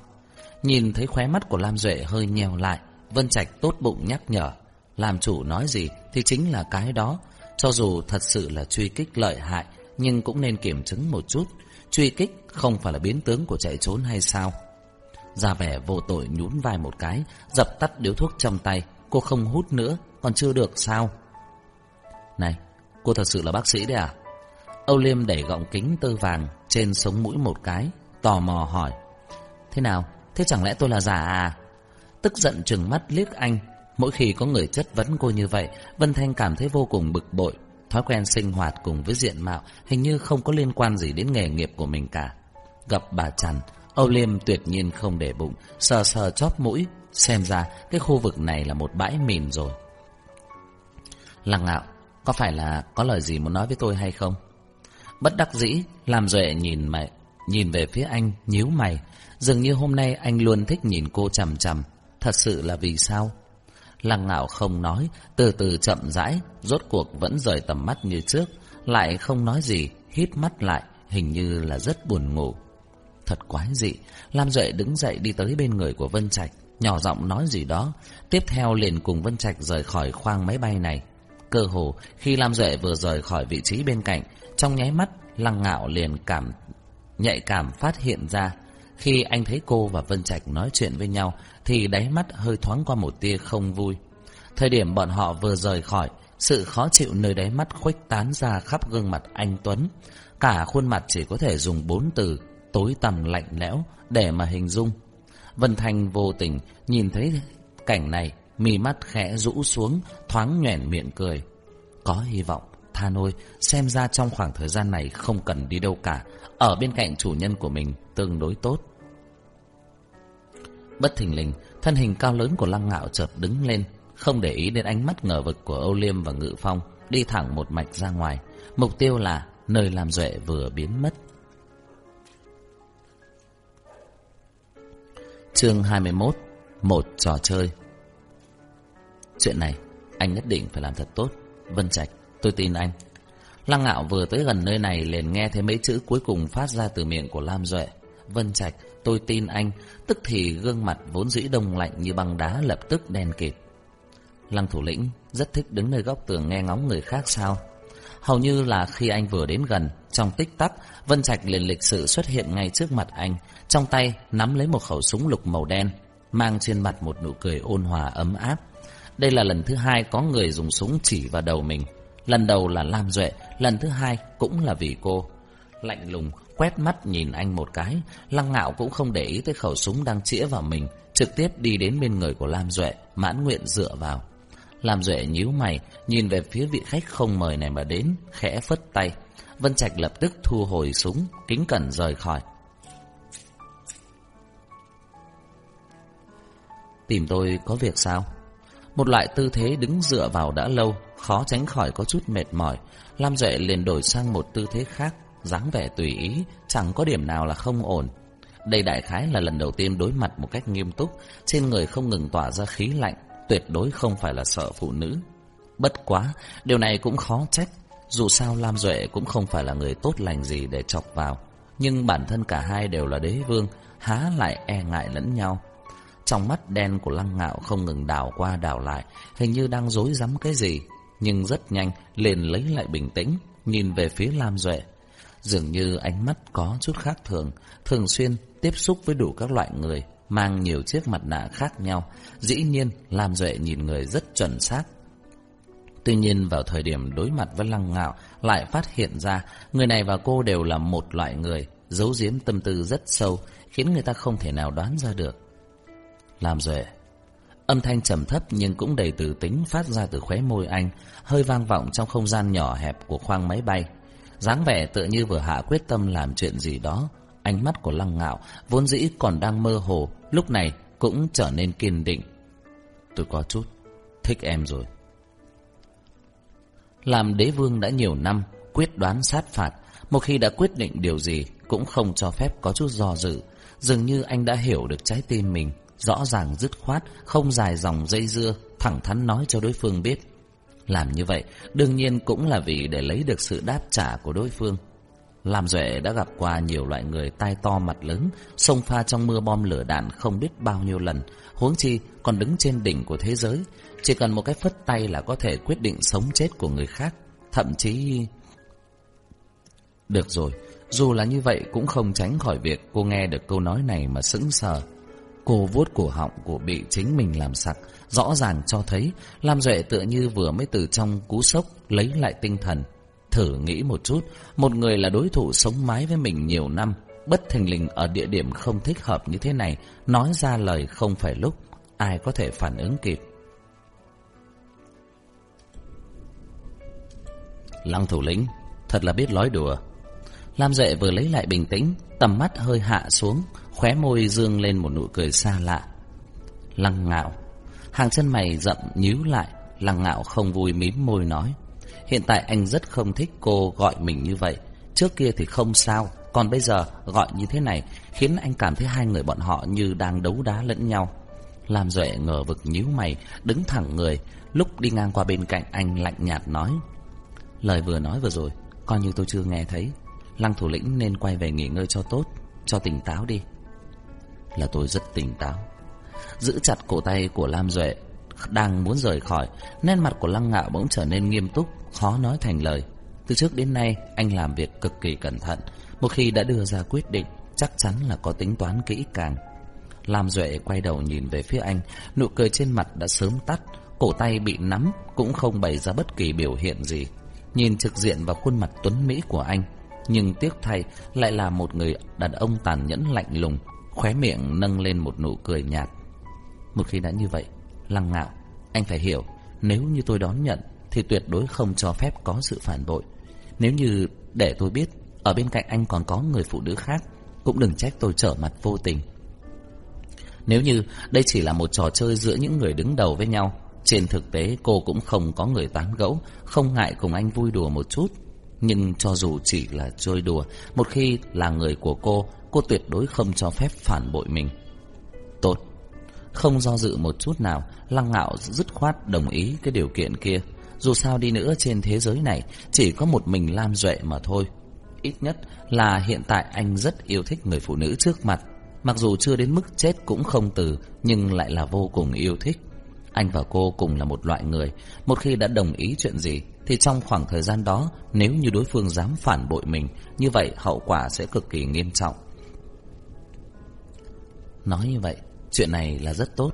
Nhìn thấy khóe mắt của Lam Duệ hơi nhèo lại, Vân Trạch tốt bụng nhắc nhở. Làm chủ nói gì thì chính là cái đó. Cho dù thật sự là truy kích lợi hại, nhưng cũng nên kiểm chứng một chút. Truy kích không phải là biến tướng của chạy trốn hay sao? Ra vẻ vô tội nhún vai một cái, dập tắt điếu thuốc trong tay. Cô không hút nữa, còn chưa được sao? Này, cô thật sự là bác sĩ đấy à? Âu Liêm đẩy gọng kính tơ vàng trên sống mũi một cái, tò mò hỏi. Thế nào? Thế chẳng lẽ tôi là giả à? Tức giận trừng mắt liếc anh. Mỗi khi có người chất vấn cô như vậy, Vân Thanh cảm thấy vô cùng bực bội. Thói quen sinh hoạt cùng với diện mạo hình như không có liên quan gì đến nghề nghiệp của mình cả. Gặp bà Trần, Âu Liêm tuyệt nhiên không để bụng, sờ sờ chóp mũi. Xem ra cái khu vực này là một bãi mìn rồi. Lăng ngạo, có phải là có lời gì muốn nói với tôi hay không? Bất đắc dĩ, làm duệ nhìn mày Nhìn về phía anh, nhíu mày. Dường như hôm nay anh luôn thích nhìn cô chằm chằm. Thật sự là vì sao? Lăng ngạo không nói, từ từ chậm rãi, rốt cuộc vẫn rời tầm mắt như trước. Lại không nói gì, hít mắt lại, hình như là rất buồn ngủ. Thật quái dị, Lam Duệ đứng dậy đi tới bên người của Vân Trạch, nhỏ giọng nói gì đó. Tiếp theo liền cùng Vân Trạch rời khỏi khoang máy bay này. Cơ hồ, khi Lam Duệ vừa rời khỏi vị trí bên cạnh, trong nháy mắt, Lăng Ngạo liền cảm nhạy cảm phát hiện ra khi anh thấy cô và Vân Trạch nói chuyện với nhau thì đáy mắt hơi thoáng qua một tia không vui. Thời điểm bọn họ vừa rời khỏi, sự khó chịu nơi đáy mắt khuếch tán ra khắp gương mặt anh Tuấn. Cả khuôn mặt chỉ có thể dùng bốn từ tối tăm lạnh lẽo để mà hình dung. Vân Thanh vô tình nhìn thấy cảnh này, mì mắt khẽ rũ xuống, thoáng nhoẻn miệng cười. Có hy vọng, than ôi, xem ra trong khoảng thời gian này không cần đi đâu cả, ở bên cạnh chủ nhân của mình tương đối tốt. Bất thình lình, thân hình cao lớn của Lăng Ngạo chợt đứng lên, không để ý đến ánh mắt ngờ vực của Âu Liêm và Ngự Phong, đi thẳng một mạch ra ngoài. Mục tiêu là nơi làm duệ vừa biến mất. Chương 21 Một trò chơi Chuyện này anh nhất định phải làm thật tốt Vân Trạch tôi tin anh Lăng ngạo vừa tới gần nơi này liền nghe thấy mấy chữ cuối cùng phát ra từ miệng của Lam Duệ. Vân Trạch, tôi tin anh, tức thì gương mặt vốn dĩ đông lạnh như băng đá lập tức đen kịt. Lăng thủ lĩnh rất thích đứng nơi góc tường nghe ngóng người khác sao. Hầu như là khi anh vừa đến gần, trong tích tắc, Vân Trạch liền lịch sự xuất hiện ngay trước mặt anh, trong tay nắm lấy một khẩu súng lục màu đen, mang trên mặt một nụ cười ôn hòa ấm áp. Đây là lần thứ hai có người dùng súng chỉ vào đầu mình. Lần đầu là Lam Duệ, lần thứ hai cũng là vì cô. Lạnh lùng, quét mắt nhìn anh một cái, lăng ngạo cũng không để ý tới khẩu súng đang chĩa vào mình, trực tiếp đi đến bên người của Lam Duệ, mãn nguyện dựa vào. Lam Duệ nhíu mày, nhìn về phía vị khách không mời này mà đến, khẽ phất tay. Vân Trạch lập tức thu hồi súng, kính cẩn rời khỏi. Tìm tôi có việc sao? Một loại tư thế đứng dựa vào đã lâu, khó tránh khỏi có chút mệt mỏi. Lam Duệ liền đổi sang một tư thế khác, dáng vẻ tùy ý, chẳng có điểm nào là không ổn. Đây đại khái là lần đầu tiên đối mặt một cách nghiêm túc, trên người không ngừng tỏa ra khí lạnh, tuyệt đối không phải là sợ phụ nữ. Bất quá, điều này cũng khó trách, dù sao Lam Duệ cũng không phải là người tốt lành gì để chọc vào, nhưng bản thân cả hai đều là đế vương, há lại e ngại lẫn nhau. Trong mắt đen của lăng ngạo không ngừng đảo qua đảo lại, hình như đang dối rắm cái gì, nhưng rất nhanh liền lấy lại bình tĩnh, nhìn về phía Lam Duệ. Dường như ánh mắt có chút khác thường, thường xuyên tiếp xúc với đủ các loại người, mang nhiều chiếc mặt nạ khác nhau. Dĩ nhiên, Lam Duệ nhìn người rất chuẩn xác. Tuy nhiên vào thời điểm đối mặt với Lăng Ngạo lại phát hiện ra người này và cô đều là một loại người, giấu giếm tâm tư rất sâu, khiến người ta không thể nào đoán ra được. Lam Duệ Âm thanh trầm thấp nhưng cũng đầy tử tính phát ra từ khóe môi anh, hơi vang vọng trong không gian nhỏ hẹp của khoang máy bay dáng vẻ tựa như vừa hạ quyết tâm làm chuyện gì đó. Ánh mắt của Lăng Ngạo vốn dĩ còn đang mơ hồ, lúc này cũng trở nên kiên định. Tôi có chút thích em rồi. Làm đế vương đã nhiều năm, quyết đoán sát phạt, một khi đã quyết định điều gì cũng không cho phép có chút do dự. Dường như anh đã hiểu được trái tim mình, rõ ràng dứt khoát, không dài dòng dây dưa, thẳng thắn nói cho đối phương biết. Làm như vậy đương nhiên cũng là vì để lấy được sự đáp trả của đối phương. Làm Duệ đã gặp qua nhiều loại người tai to mặt lớn, xông pha trong mưa bom lửa đạn không biết bao nhiêu lần, huống chi còn đứng trên đỉnh của thế giới. Chỉ cần một cái phất tay là có thể quyết định sống chết của người khác, thậm chí... Được rồi, dù là như vậy cũng không tránh khỏi việc cô nghe được câu nói này mà sững sờ. Cô vuốt cổ họng của bị chính mình làm sặc, rõ ràng cho thấy Lam Duệ tựa như vừa mới từ trong cú sốc lấy lại tinh thần. Thử nghĩ một chút, một người là đối thủ sống mái với mình nhiều năm, bất thình lình ở địa điểm không thích hợp như thế này, nói ra lời không phải lúc, ai có thể phản ứng kịp. Lăng thủ lĩnh, thật là biết nói đùa. Lam Duệ vừa lấy lại bình tĩnh, tầm mắt hơi hạ xuống, khóe môi dương lên một nụ cười xa lạ. Lăng ngạo, hàng chân mày rậm nhíu lại, lăng ngạo không vui mím môi nói. Hiện tại anh rất không thích cô gọi mình như vậy. Trước kia thì không sao, còn bây giờ gọi như thế này khiến anh cảm thấy hai người bọn họ như đang đấu đá lẫn nhau. Làm Duệ ngờ vực nhíu mày, đứng thẳng người, lúc đi ngang qua bên cạnh anh lạnh nhạt nói. Lời vừa nói vừa rồi, coi như tôi chưa nghe thấy. Lăng thủ lĩnh nên quay về nghỉ ngơi cho tốt, cho tỉnh táo đi là tôi rất tỉnh táo. Giữ chặt cổ tay của Lam Duệ, đang muốn rời khỏi, nét mặt của Lăng Ngạo bỗng trở nên nghiêm túc, khó nói thành lời. Từ trước đến nay, anh làm việc cực kỳ cẩn thận. Một khi đã đưa ra quyết định, chắc chắn là có tính toán kỹ càng. Lam Duệ quay đầu nhìn về phía anh, nụ cười trên mặt đã sớm tắt, cổ tay bị nắm, cũng không bày ra bất kỳ biểu hiện gì. Nhìn trực diện vào khuôn mặt tuấn Mỹ của anh, nhưng tiếc thay lại là một người đàn ông tàn nhẫn lạnh lùng, khóe miệng nâng lên một nụ cười nhạt. Một khi đã như vậy, lăng ngạo, anh phải hiểu, nếu như tôi đón nhận thì tuyệt đối không cho phép có sự phản bội. Nếu như để tôi biết ở bên cạnh anh còn có người phụ nữ khác, cũng đừng trách tôi trở mặt vô tình. Nếu như đây chỉ là một trò chơi giữa những người đứng đầu với nhau, trên thực tế cô cũng không có người tán gẫu, không ngại cùng anh vui đùa một chút. Nhưng cho dù chỉ là chơi đùa, một khi là người của cô cô tuyệt đối không cho phép phản bội mình. Tốt. Không do dự một chút nào, Lăng Ngạo dứt khoát đồng ý cái điều kiện kia. Dù sao đi nữa trên thế giới này, chỉ có một mình Lam Duệ mà thôi. Ít nhất là hiện tại anh rất yêu thích người phụ nữ trước mặt. Mặc dù chưa đến mức chết cũng không từ, nhưng lại là vô cùng yêu thích. Anh và cô cùng là một loại người, một khi đã đồng ý chuyện gì, thì trong khoảng thời gian đó, nếu như đối phương dám phản bội mình, như vậy hậu quả sẽ cực kỳ nghiêm trọng. Nói như vậy, chuyện này là rất tốt.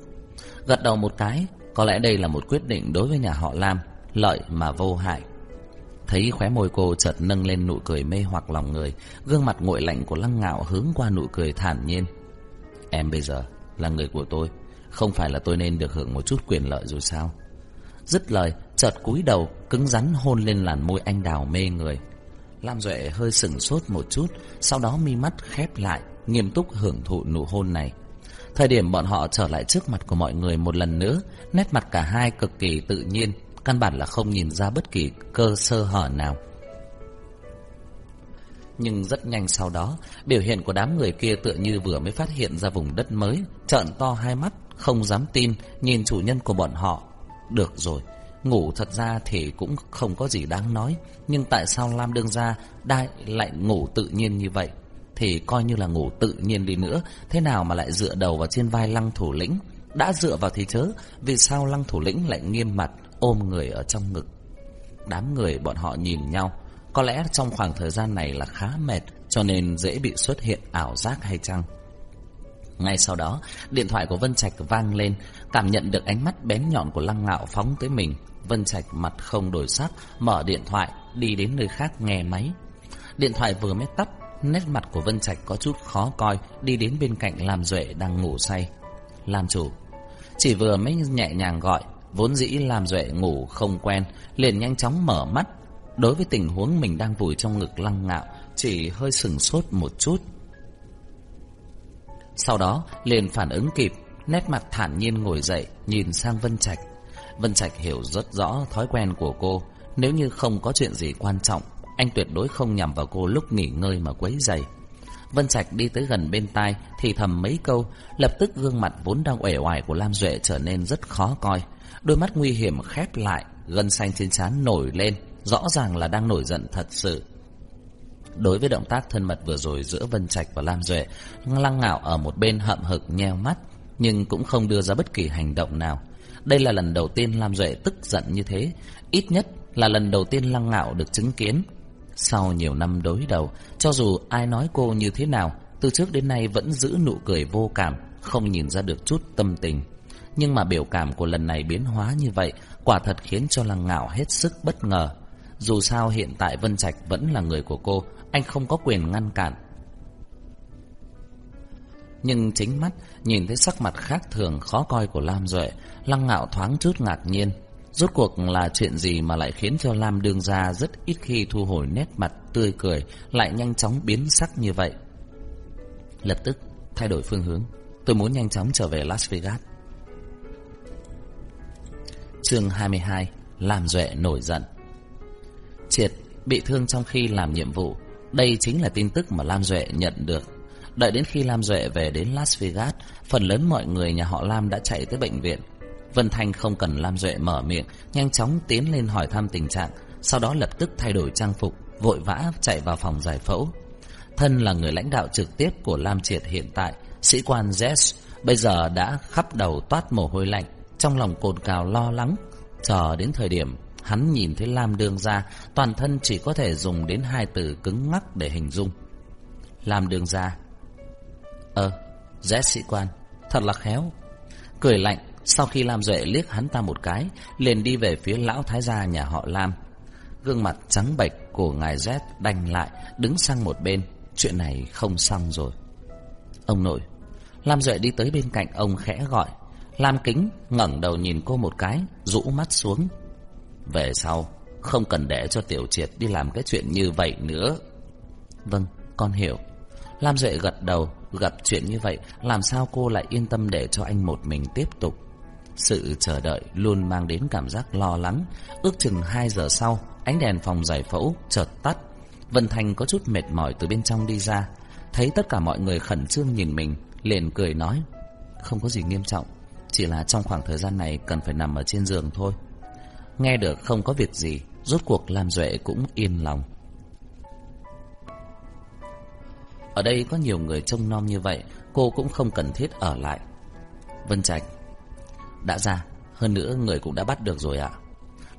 Gật đầu một cái, có lẽ đây là một quyết định đối với nhà họ Lam, lợi mà vô hại. Thấy khóe môi cô chợt nâng lên nụ cười mê hoặc lòng người, gương mặt nguội lạnh của Lăng Ngạo hướng qua nụ cười thản nhiên. Em bây giờ là người của tôi, không phải là tôi nên được hưởng một chút quyền lợi rồi sao? Dứt lời, chợt cúi đầu, cứng rắn hôn lên làn môi anh đào mê người. Lam Duệ hơi sừng sốt một chút, sau đó mi mắt khép lại, nghiêm túc hưởng thụ nụ hôn này. Thời điểm bọn họ trở lại trước mặt của mọi người một lần nữa, nét mặt cả hai cực kỳ tự nhiên, căn bản là không nhìn ra bất kỳ cơ sơ hở nào. Nhưng rất nhanh sau đó, biểu hiện của đám người kia tựa như vừa mới phát hiện ra vùng đất mới, trợn to hai mắt, không dám tin, nhìn chủ nhân của bọn họ. Được rồi, ngủ thật ra thì cũng không có gì đáng nói, nhưng tại sao Lam Đương Gia Đại lại ngủ tự nhiên như vậy? Thì coi như là ngủ tự nhiên đi nữa, thế nào mà lại dựa đầu vào trên vai lăng thủ lĩnh? Đã dựa vào thì chớ, vì sao lăng thủ lĩnh lại nghiêm mặt ôm người ở trong ngực? Đám người bọn họ nhìn nhau, có lẽ trong khoảng thời gian này là khá mệt cho nên dễ bị xuất hiện ảo giác hay chăng? Ngay sau đó, điện thoại của Vân Trạch vang lên, cảm nhận được ánh mắt bén nhọn của Lăng Ngạo phóng tới mình. Vân Trạch mặt không đổi sắc, mở điện thoại, đi đến nơi khác nghe máy. Điện thoại vừa mới tắt, nét mặt của Vân Trạch có chút khó coi, đi đến bên cạnh Lam Duệ đang ngủ say. Lam chủ, chỉ vừa mới nhẹ nhàng gọi, vốn dĩ Lam Duệ ngủ không quen, liền nhanh chóng mở mắt. Đối với tình huống mình đang vùi trong ngực Lăng Ngạo, chỉ hơi sừng sốt một chút. Sau đó liền phản ứng kịp, nét mặt thản nhiên ngồi dậy, nhìn sang Vân Trạch. Vân Trạch hiểu rất rõ thói quen của cô, nếu như không có chuyện gì quan trọng, anh tuyệt đối không nhằm vào cô lúc nghỉ ngơi mà quấy rầy. Vân Trạch đi tới gần bên tai, thì thầm mấy câu, lập tức gương mặt vốn đang uể oải của Lam Duệ trở nên rất khó coi. Đôi mắt nguy hiểm khép lại, gân xanh trên trán nổi lên, rõ ràng là đang nổi giận thật sự. Đối với động tác thân mật vừa rồi giữa Vân Trạch và Lam Duệ, Lăng Ngạo ở một bên hậm hực nheo mắt, nhưng cũng không đưa ra bất kỳ hành động nào. Đây là lần đầu tiên Lam Duệ tức giận như thế, ít nhất là lần đầu tiên Lăng Ngạo được chứng kiến. Sau nhiều năm đối đầu, cho dù ai nói cô như thế nào, từ trước đến nay vẫn giữ nụ cười vô cảm, không nhìn ra được chút tâm tình. Nhưng mà biểu cảm của lần này biến hóa như vậy, quả thật khiến cho Lăng Ngạo hết sức bất ngờ. Dù sao hiện tại Vân Trạch vẫn là người của cô, anh không có quyền ngăn cản. Nhưng chính mắt nhìn thấy sắc mặt khác thường khó coi của Lam Duệ, Lăng Ngạo thoáng chút ngạc nhiên. Rốt cuộc là chuyện gì mà lại khiến cho Lam Đương Gia rất ít khi thu hồi nét mặt tươi cười, lại nhanh chóng biến sắc như vậy. Lập tức thay đổi phương hướng, tôi muốn nhanh chóng trở về Las Vegas. Chương 22 Lam Duệ nổi giận Triệt bị thương trong khi làm nhiệm vụ đây chính là tin tức mà Lam Duệ nhận được. Đợi đến khi Lam Duệ về đến Las Vegas, phần lớn mọi người nhà họ Lam đã chạy tới bệnh viện. Vân Thanh không cần Lam Duệ mở miệng, nhanh chóng tiến lên hỏi thăm tình trạng, sau đó lập tức thay đổi trang phục, vội vã chạy vào phòng giải phẫu. Thân là người lãnh đạo trực tiếp của Lam Triệt hiện tại, sĩ quan Jess bây giờ đã khắp đầu toát mồ hôi lạnh, trong lòng cồn cào lo lắng, chờ đến thời điểm Hắn nhìn thấy Lam Đương gia, toàn thân chỉ có thể dùng đến hai từ cứng ngắc để hình dung. Lam Đương gia. Ờ, rét sĩ quan, thật là khéo. Cười lạnh, sau khi Lam Duệ liếc hắn ta một cái, liền đi về phía lão thái gia nhà họ Lam. Gương mặt trắng bệch của ngài Z đành lại, đứng sang một bên. Chuyện này không xong rồi. Ông nội, Lam Duệ đi tới bên cạnh ông khẽ gọi. Lam Kính ngẩng đầu nhìn cô một cái, rũ mắt xuống, về sau Không cần để cho Tiểu Triệt đi làm cái chuyện như vậy nữa Vâng, con hiểu Lam Duệ gật đầu Gặp chuyện như vậy Làm sao cô lại yên tâm để cho anh một mình tiếp tục sự chờ đợi luôn mang đến cảm giác lo lắng. Ước chừng 2 giờ sau, Ánh đèn phòng giải phẫu chợt tắt. Vân Thành có chút mệt mỏi từ bên trong đi ra. Thấy tất cả mọi người khẩn trương nhìn mình, Liền cười nói, Không có gì nghiêm trọng, Chỉ là trong khoảng thời gian này cần phải nằm ở trên giường thôi. Nghe được không có việc gì, Rốt cuộc Lam Duệ cũng yên lòng. Ở đây có nhiều người trông nom như vậy, Cô cũng không cần thiết ở lại. Vân Trạch đã ra Hơn nữa người cũng đã bắt được rồi ạ.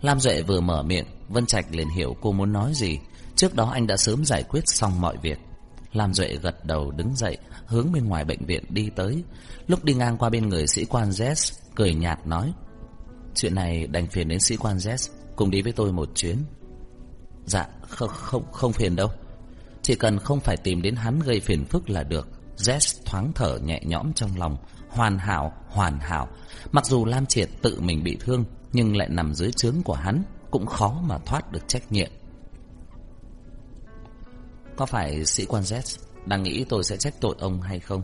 Lam Duệ vừa mở miệng Vân Trạch liền hiểu cô muốn nói gì. Trước đó anh đã sớm giải quyết xong mọi việc. Lam Duệ gật đầu đứng dậy Hướng bên ngoài bệnh viện đi tới. Lúc đi ngang qua bên người sĩ quan Jess Cười nhạt nói Chuyện này đành phiền đến sĩ quan Jess Cùng đi với tôi một chuyến. Dạ không, không, không phiền đâu. Chỉ cần không phải tìm đến hắn gây phiền phức là được. Jess thoáng thở nhẹ nhõm trong lòng. Hoàn hảo, hoàn hảo. Mặc dù Lam Triệt tự mình bị thương, nhưng lại nằm dưới trướng của hắn, cũng khó mà thoát được trách nhiệm. Có phải sĩ quan Jess đang nghĩ tôi sẽ trách tội ông hay không?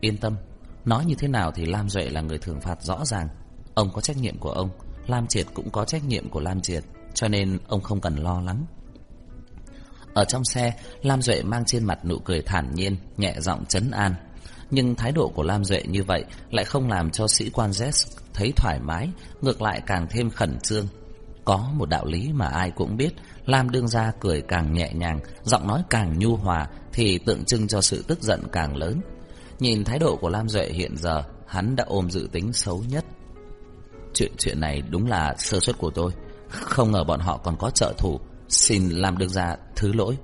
Yên tâm, nói như thế nào thì Lam Duệ là người thường phạt rõ ràng. Ông có trách nhiệm của ông, Lam Triệt cũng có trách nhiệm của Lam Triệt, cho nên ông không cần lo lắng. Ở trong xe, Lam Duệ mang trên mặt nụ cười thản nhiên, nhẹ giọng chấn an. Nhưng thái độ của Lam Duệ như vậy lại không làm cho sĩ quan Jess thấy thoải mái, ngược lại càng thêm khẩn trương. Có một đạo lý mà ai cũng biết, Lam đương ra cười càng nhẹ nhàng, giọng nói càng nhu hòa thì tượng trưng cho sự tức giận càng lớn. Nhìn thái độ của Lam Duệ hiện giờ, hắn đã ôm dự tính xấu nhất. Chuyện chuyện này đúng là sơ suất của tôi, không ngờ bọn họ còn có trợ thủ, xin làm được gia thứ lỗi.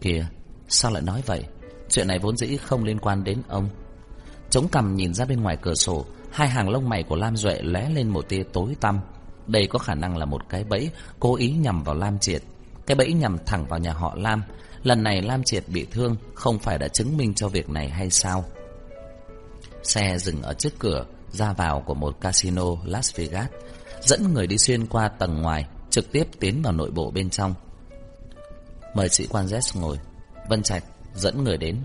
Kìa, sao lại nói vậy? Chuyện này vốn dĩ không liên quan đến ông. Chống cằm nhìn ra bên ngoài cửa sổ, hai hàng lông mày của Lam Duệ lóe lên một tia tối tăm. Đây có khả năng là một cái bẫy cố ý nhằm vào Lam Triệt. Cái bẫy nhằm thẳng vào nhà họ Lam. Lần này Lam Triệt bị thương không phải đã chứng minh cho việc này hay sao? Xe dừng ở trước cửa ra vào của một casino Las Vegas, dẫn người đi xuyên qua tầng ngoài, trực tiếp tiến vào nội bộ bên trong. Mời sĩ quan Z ngồi. Vân Trạch dẫn người đến.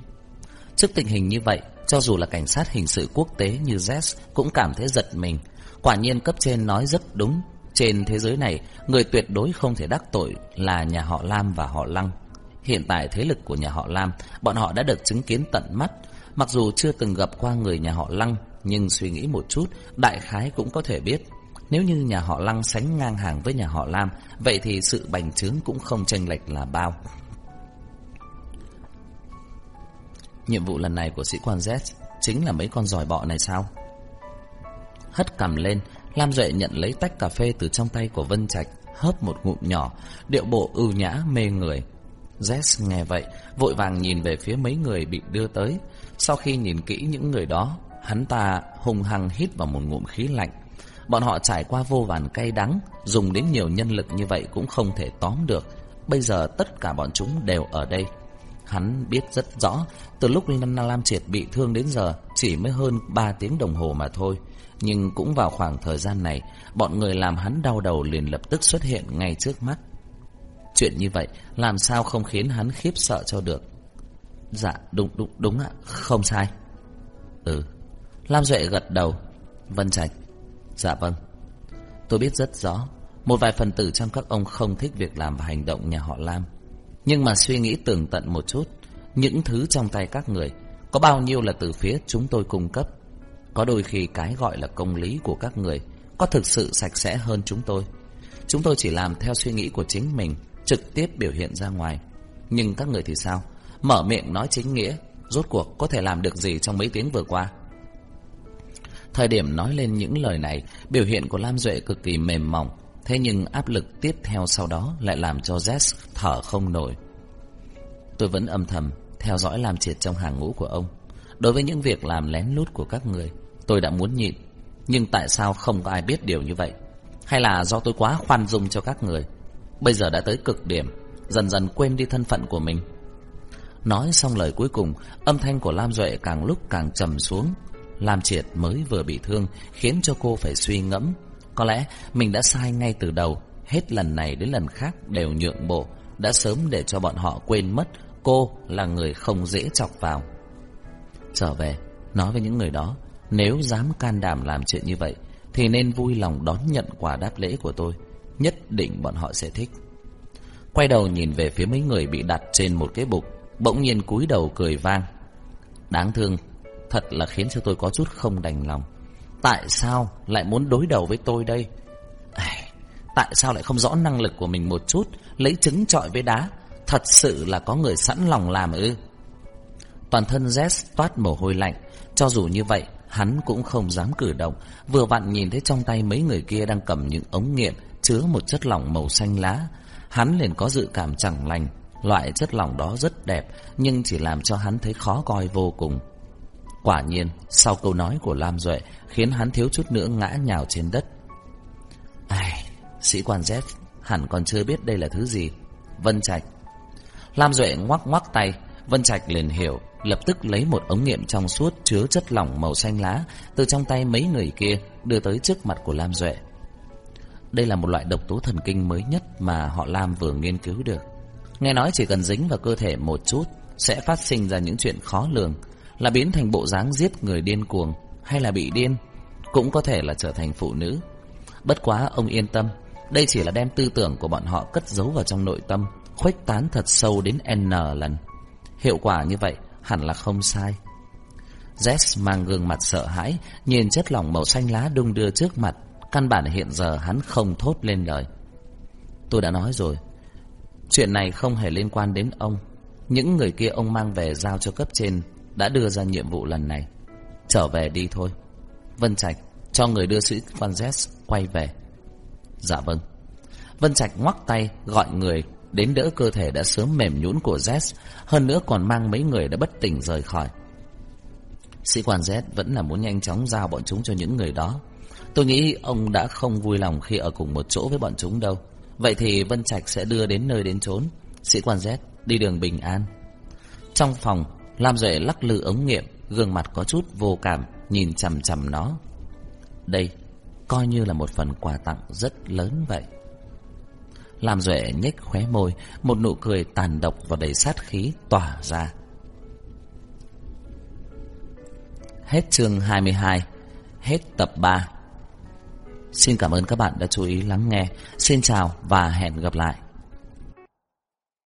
Trước tình hình như vậy, cho dù là cảnh sát hình sự quốc tế như Z cũng cảm thấy giật mình. Quả nhiên cấp trên nói rất đúng. Trên thế giới này, người tuyệt đối không thể đắc tội là nhà họ Lam và họ Lăng. Hiện tại thế lực của nhà họ Lam, bọn họ đã được chứng kiến tận mắt. Mặc dù chưa từng gặp qua người nhà họ Lăng, nhưng suy nghĩ một chút, đại khái cũng có thể biết. Nếu như nhà họ Lăng sánh ngang hàng với nhà họ Lam, vậy thì sự bành trướng cũng không chênh lệch là bao. Nhiệm vụ lần này của sĩ quan Z chính là mấy con giỏi bọ này sao? Hất cầm lên, Lam Duệ nhận lấy tách cà phê từ trong tay của Vân Trạch, hớp một ngụm nhỏ, điệu bộ ưu nhã mê người. Jess nghe vậy, vội vàng nhìn về phía mấy người bị đưa tới. Sau khi nhìn kỹ những người đó, hắn ta hùng hăng hít vào một ngụm khí lạnh. Bọn họ trải qua vô vàn cay đắng, dùng đến nhiều nhân lực như vậy cũng không thể tóm được. Bây giờ tất cả bọn chúng đều ở đây. Hắn biết rất rõ, từ lúc Linh Lam Triệt bị thương đến giờ chỉ mới hơn 3 tiếng đồng hồ mà thôi. Nhưng cũng vào khoảng thời gian này, bọn người làm hắn đau đầu liền lập tức xuất hiện ngay trước mắt. Chuyện như vậy, làm sao không khiến hắn khiếp sợ cho được? Dạ, đúng, đúng, đúng ạ, không sai. Ừ, Lam Duệ gật đầu. Vân Trạch, dạ vâng. Tôi biết rất rõ, một vài phần tử trong các ông không thích việc làm và hành động nhà họ Lam. Nhưng mà suy nghĩ tường tận một chút, những thứ trong tay các người, có bao nhiêu là từ phía chúng tôi cung cấp. Có đôi khi cái gọi là công lý của các người có thực sự sạch sẽ hơn chúng tôi. Chúng tôi chỉ làm theo suy nghĩ của chính mình, trực tiếp biểu hiện ra ngoài. Nhưng các người thì sao? Mở miệng nói chính nghĩa, rốt cuộc có thể làm được gì trong mấy tiếng vừa qua? Thời điểm nói lên những lời này, biểu hiện của Lam Duệ cực kỳ mềm mỏng, thế nhưng áp lực tiếp theo sau đó lại làm cho Jess thở không nổi. Tôi vẫn âm thầm theo dõi Lam Triệt trong hàng ngũ của ông. Đối với những việc làm lén lút của các người, tôi đã muốn nhịn, nhưng tại sao không có ai biết điều như vậy? Hay là do tôi quá khoan dung cho các người? Bây giờ đã tới cực điểm, dần dần quên đi thân phận của mình. Nói xong lời cuối cùng, âm thanh của Lam Duệ càng lúc càng trầm xuống. Lam Triệt mới vừa bị thương, khiến cho cô phải suy ngẫm. Có lẽ mình đã sai ngay từ đầu, hết lần này đến lần khác đều nhượng bộ, đã sớm để cho bọn họ quên mất cô là người không dễ chọc vào. Trở về, nói với những người đó, nếu dám can đảm làm chuyện như vậy, thì nên vui lòng đón nhận quà đáp lễ của tôi. Nhất định bọn họ sẽ thích. Quay đầu nhìn về phía mấy người bị đặt trên một cái bục, bỗng nhiên cúi đầu cười vang. Đáng thương, thật là khiến cho tôi có chút không đành lòng. Tại sao lại muốn đối đầu với tôi đây? À, tại sao lại không rõ năng lực của mình một chút, lấy trứng trọi với đá? Thật sự là có người sẵn lòng làm ư? Toàn thân Jess toát mồ hôi lạnh, cho dù như vậy, hắn cũng không dám cử động, vừa vặn nhìn thấy trong tay mấy người kia đang cầm những ống nghiệm chứa một chất lỏng màu xanh lá. Hắn liền có dự cảm chẳng lành, loại chất lỏng đó rất đẹp, nhưng chỉ làm cho hắn thấy khó coi vô cùng. Quả nhiên, sau câu nói của Lam Duệ, khiến hắn thiếu chút nữa ngã nhào trên đất. Ai, sĩ quan Z hẳn còn chưa biết đây là thứ gì. Vân Trạch. Lam Duệ ngoắc ngoắc tay, Vân Trạch liền hiểu, lập tức lấy một ống nghiệm trong suốt chứa chất lỏng màu xanh lá từ trong tay mấy người kia đưa tới trước mặt của Lam Duệ. Đây là một loại độc tố thần kinh mới nhất mà họ Lam vừa nghiên cứu được. Nghe nói chỉ cần dính vào cơ thể một chút sẽ phát sinh ra những chuyện khó lường, là biến thành bộ dáng giết người điên cuồng hay là bị điên, cũng có thể là trở thành phụ nữ. Bất quá ông yên tâm, đây chỉ là đem tư tưởng của bọn họ cất giấu vào trong nội tâm, khuếch tán thật sâu đến N lần. Hiệu quả như vậy hẳn là không sai. Jess mang gương mặt sợ hãi, nhìn chất lỏng màu xanh lá đung đưa trước mặt, căn bản hiện giờ hắn không thốt lên lời. Tôi đã nói rồi, chuyện này không hề liên quan đến ông. Những người kia ông mang về giao cho cấp trên đã đưa ra nhiệm vụ lần này. Trở về đi thôi. Vân Trạch cho người đưa sĩ quan Jess quay về. Dạ vâng. Vân Trạch ngoắc tay gọi người đến đỡ cơ thể đã sớm mềm nhũn của Z, hơn nữa còn mang mấy người đã bất tỉnh rời khỏi. Sĩ quan Z vẫn là muốn nhanh chóng giao bọn chúng cho những người đó. Tôi nghĩ ông đã không vui lòng khi ở cùng một chỗ với bọn chúng đâu. Vậy thì Vân Trạch sẽ đưa đến nơi đến chốn. Sĩ quan Z đi đường bình an. Trong phòng, Lam Duệ lắc lư ống nghiệm, gương mặt có chút vô cảm, nhìn chằm chằm nó. Đây, coi như là một phần quà tặng rất lớn vậy. Lam Duệ nhếch khóe môi, một nụ cười tàn độc và đầy sát khí tỏa ra. Hết chương 22, hết tập 3. Xin cảm ơn các bạn đã chú ý lắng nghe. Xin chào và hẹn gặp lại.